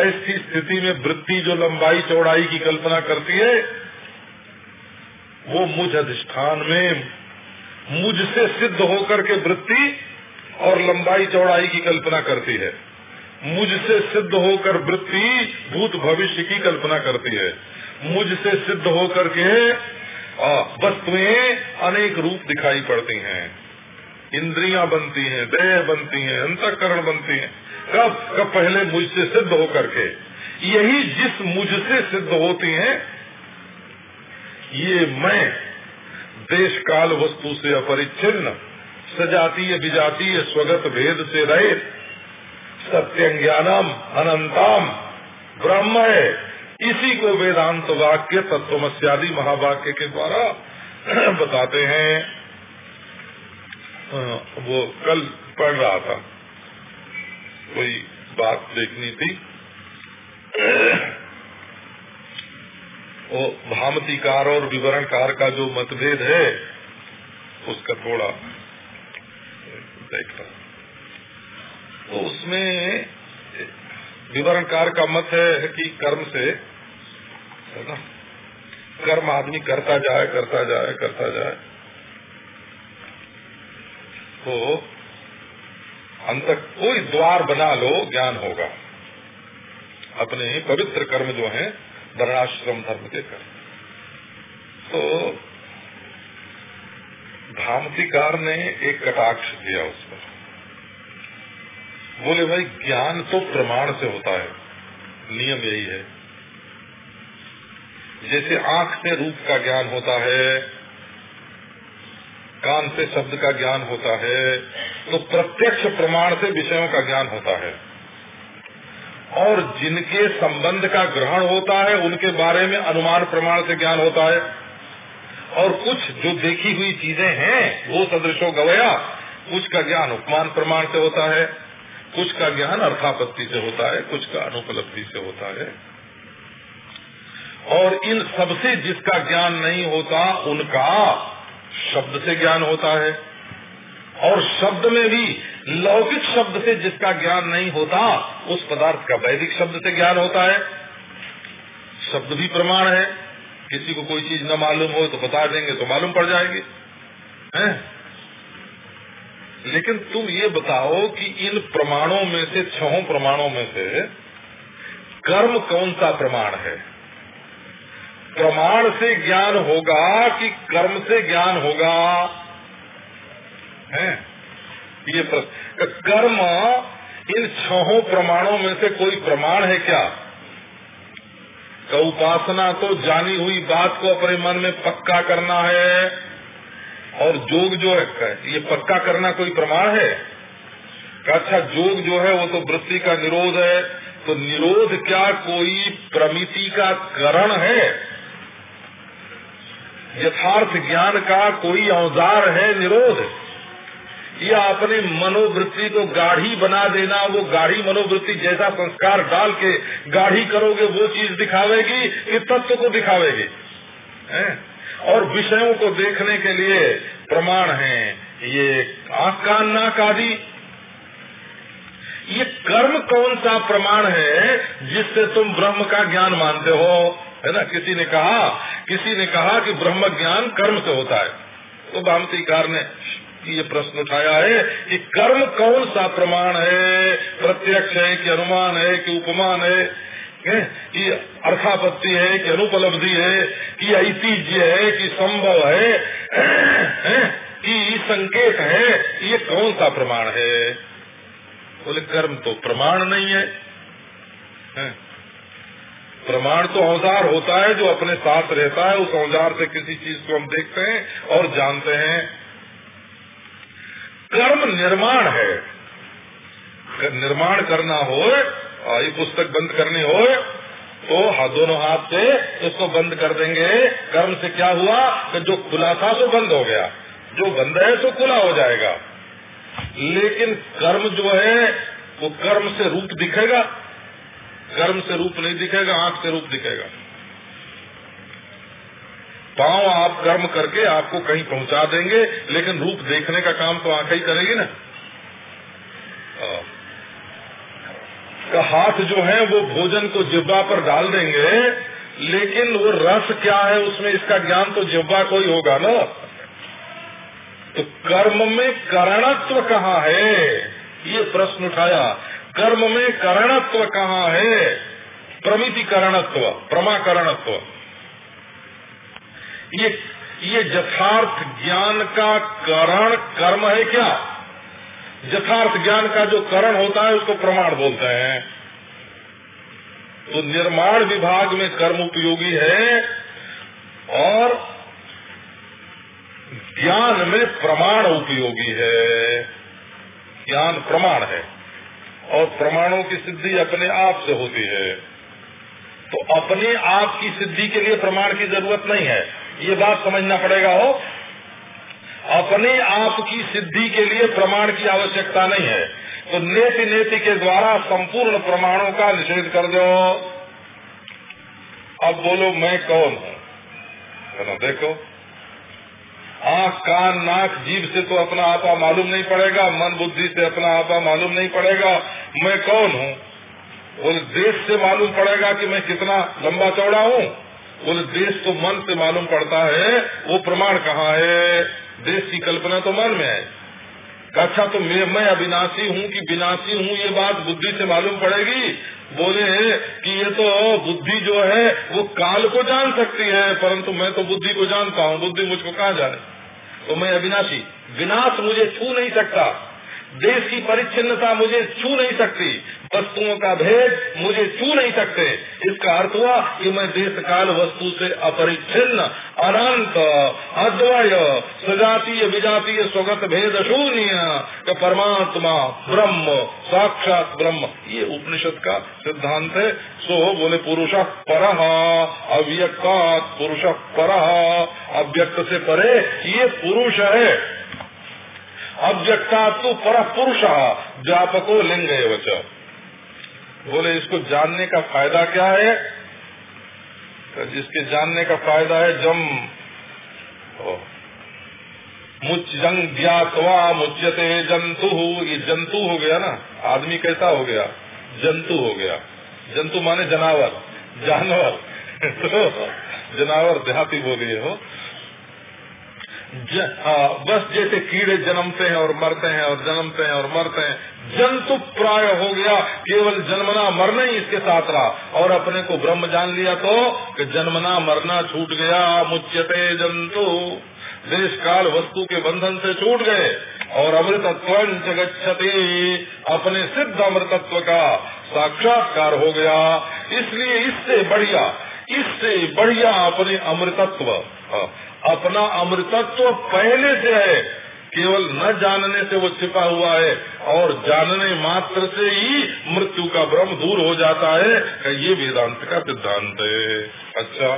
ऐसी स्थिति में वृत्ति जो लंबाई चौड़ाई की कल्पना करती है, वो मुझ अधिष्ठान में मुझसे सिद्ध होकर के वृत्ति और लंबाई चौड़ाई की कल्पना करती है। मुझसे सिद्ध होकर वृत्ति भूत भविष्य की कल्पना करती है। मुझसे सिद्ध होकर के वस्तुएँ अनेक रूप दिखाई पड़ती हैं। इंद्रियाँ बनती हैं, देह बनती हैं, अंतकरण बनती हैं। कब कब पहले मुझसे सिद्ध होकर के, यही जिस मुझसे सिद्ध होती हैं, ये मैं देश काल वस्तु से अपरिच्छिन्न, सजातीय विजातीय स्वगत भेद से रहे सत्य ज्ञानम अनंतम, ब्रह्म है। इसी को वेदांत वाक्य तत्वमस्यादि महावाक्य के द्वारा बताते हैं। वो कल पढ़ रहा था। कोई बात देखनी थी। वो भामतीकार और विवरणकार का जो मतभेद है, उसका थोड़ा देखता तो उसमें विवरणकार का मत है कि कर्म से, है ना? कर्म आदमी करता जाए करता जाए करता जाए। तो अंत कोई द्वार बना लो, ज्ञान होगा। अपने पवित्र कर्म जो है, वर्णाश्रम धर्म के कर्म। तो भामतिकार ने एक कटाक्ष दिया उस पर। बोले, भाई, ज्ञान तो प्रमाण से होता है। नियम यही है। जैसे आँख से रूप का ज्ञान होता है कान से शब्द का ज्ञान होता है तो प्रत्यक्ष प्रमाण से विषयों का ज्ञान होता है। और जिनके संबंध का ग्रहण होता है, उनके बारे में अनुमान प्रमाण से ज्ञान होता है। और कुछ जो देखी हुई चीज़ें हैं, वो सदृशो गवया, कुछ का ज्ञान उपमान प्रमाण से होता है, कुछ का ज्ञान अर्थापत्ति से होता है, कुछ का अनुपलब्धि से होता है। और इन सबसे जिसका ज्ञान नहीं होता, उनका शब्द से ज्ञान होता है। और शब्द में भी लौकिक शब्द से जिसका ज्ञान नहीं होता, उस पदार्थ का वैदिक शब्द से ज्ञान होता है। शब्द भी प्रमाण है। किसी को कोई चीज़ न मालूम हो तो बता देंगे तो मालूम पड़ जाएगी। हैं? लेकिन तुम ये बताओ कि इन प्रमाणों में से, छहों प्रमाणों में से कर्म कौन सा प्रमाण है? प्रमाण से ज्ञान होगा कि कर्म से ज्ञान होगा? है? ये प्रश्न। कर्म, इन छहों प्रमाणों में से कोई प्रमाण है क्या? का उपासना तो जानी हुई बात को अपने मन में पक्का करना है, और जोग जो है, ये पक्का करना कोई प्रमाण है? अच्छा जोग जो है, वो तो वृत्ति का निरोध है तो निरोध क्या कोई प्रमिति का करण है? यथार्थ ज्ञान का कोई औज़ार है, निरोध। या अपने मनोवृत्ति को गाढ़ी बना देना, वो गाढ़ी मनोवृत्ति जैसा संस्कार डाल के गाढ़ी करोगे, वो चीज़ दिखावेगी कि तत्व को दिखावेगी। है? और विषयों को देखने के लिए प्रमाण है, ये आँख कान नाक आदि। ये कर्म कौन सा प्रमाण है जिससे तुम ब्रह्म का ज्ञान मानते हो? है ना? किसी ने कहा किसी ने कहा कि ब्रह्म ज्ञान कर्म से होता है। तो भामतीकार ने ये प्रश्न उठाया है कि कर्म कौन सा प्रमाण है? प्रत्यक्ष है कि अनुमान है कि उपमान है? कि अर्थापत्ति है कि अनुपलब्धि है? कि ऐतिह्य है कि संभव है? कि संकेत है ये कौन सा प्रमाण है? बोले कर्म तो प्रमाण नहीं है, है? प्रमाण तो औज़ार होता है जो अपने साथ रहता है, उस औज़ार से किसी चीज़ को हम देखते हैं और जानते हैं। कर्म निर्माण है। निर्माण करना हो ये पुस्तक बंद करनी हो तो दोनों हाथ से इसको बंद कर देंगे। कर्म से क्या हुआ? कि जो खुला था तो बंद हो गया। जो बंद है तो खुला हो जाएगा। लेकिन कर्म जो है, वो कर्म से रूप दिखेगा। कर्म से रूप नहीं दिखेगा, आँख से रूप दिखेगा। पाँव आप कर्म करके आपको कहीं पहुँचा देंगे, लेकिन रूप देखने का काम तो आँखें ही करेगी ना। का हाथ जो है, वो भोजन को जिब्बा पर डाल देंगे, लेकिन वो रस क्या है उसमें इसका ज्ञान तो जिब्बा को ही होगा ना। तो कर्म में करणत्व कहाँ है? ये प्रश्न उठाया। कर्म में करणत्व कहाँ है? प्रमिति करणत्व, प्रमाकरणत्व। ये ये यथार्थ ज्ञान का करण, कर्म है क्या? यथार्थ ज्ञान का जो करण होता है, उसको प्रमाण बोलते हैं। तो निर्माण विभाग में कर्म उपयोगी है, और ज्ञान में प्रमाण उपयोगी है। ज्ञान प्रमाण है। और प्रमाणों की सिद्धि अपने आप से होती है। तो अपने आप की सिद्धि के लिए प्रमाण की ज़रूरत नहीं है। ये बात समझना पड़ेगा, हो? अपने आप की सिद्धि के लिए प्रमाण की आवश्यकता नहीं है। तो नेति नेति के द्वारा संपूर्ण प्रमाणों का निषेध कर दो। अब बोलो, मैं कौन हूँ? देखो आँख, कान, नाक जीव से तो अपना आपा मालूम नहीं पड़ेगा, मन, बुद्धि से अपना आपा मालूम नहीं पड़ेगा, मैं कौन हूँ? उस देश से मालूम पड़ेगा कि मैं कितना लंबा चौड़ा हूँ। उस देश को मन से मालूम पड़ता है, वो प्रमाण कहाँ है? देश की कल्पना तो मन में है। अच्छा तो मैं मैं अविनाशी हूँ कि विनाशी हूँ, ये बात बुद्धि से मालूम पड़ेगी। बोले कि ये तो बुद्धि जो है, वो काल को जान सकती है, परंतु मैं तो बुद्धि को जानता हूँ, बुद्धि मुझको कहाँ जाने? तो मैं अविनाशी, विनाश मुझे छू नहीं सकता। देश की परिच्छिन्नता मुझे छू नहीं सकती। वस्तुओं का भेद मुझे छू नहीं सकते। इसका अर्थ हुआ कि मैं देश काल वस्तु से अपरिच्छिन्न, अनंत, अद्वय, सजातीय, विजातीय, स्वगत भेद शून्य परमात्मा, ब्रह्म, साक्षात ब्रह्म। ये उपनिषद का सिद्धांत है। सो बोले पुरुष पर अव्यक्ता पुरुष पर। अव्यक्त से परे ये पुरुष है। अव्यक्ता तो पर पुरुष। व्यापको लिंग वच बोले, इसको जानने का फ़ायदा क्या है? तो जिसके जानने का फ़ायदा है, जम। मुच जंग ज्ञातवा मुच्यते जंतु। ये जंतु हो गया ना? आदमी कैसा हो गया? जंतु हो गया। जंतु माने जनावर। जानवर। तो जनावर देहाती बोलिए हो बस जैसे कीड़े जन्मते हैं और मरते हैं और जन्मते हैं और मरते हैं। जंतु प्राय हो गया, केवल जन्मना मरना ही इसके साथ रहा। और अपने को ब्रह्म जान लिया तो कि जन्मना मरना छूट गया, मुच्यते जंतु। देश काल वस्तु के बंधन से छूट गए और अमृतत्व जगच्छते, अपने सिद्ध अमृतत्व का साक्षात्कार हो गया। इसलिए इससे बढ़िया इससे बढ़िया अपने अमृतत्व। अपना अमृतत्व पहले से है, केवल न जानने से वो छिपा हुआ है, और जानने मात्र से ही मृत्यु का भ्रम दूर हो जाता है ये वेदांत का सिद्धांत है। अच्छा।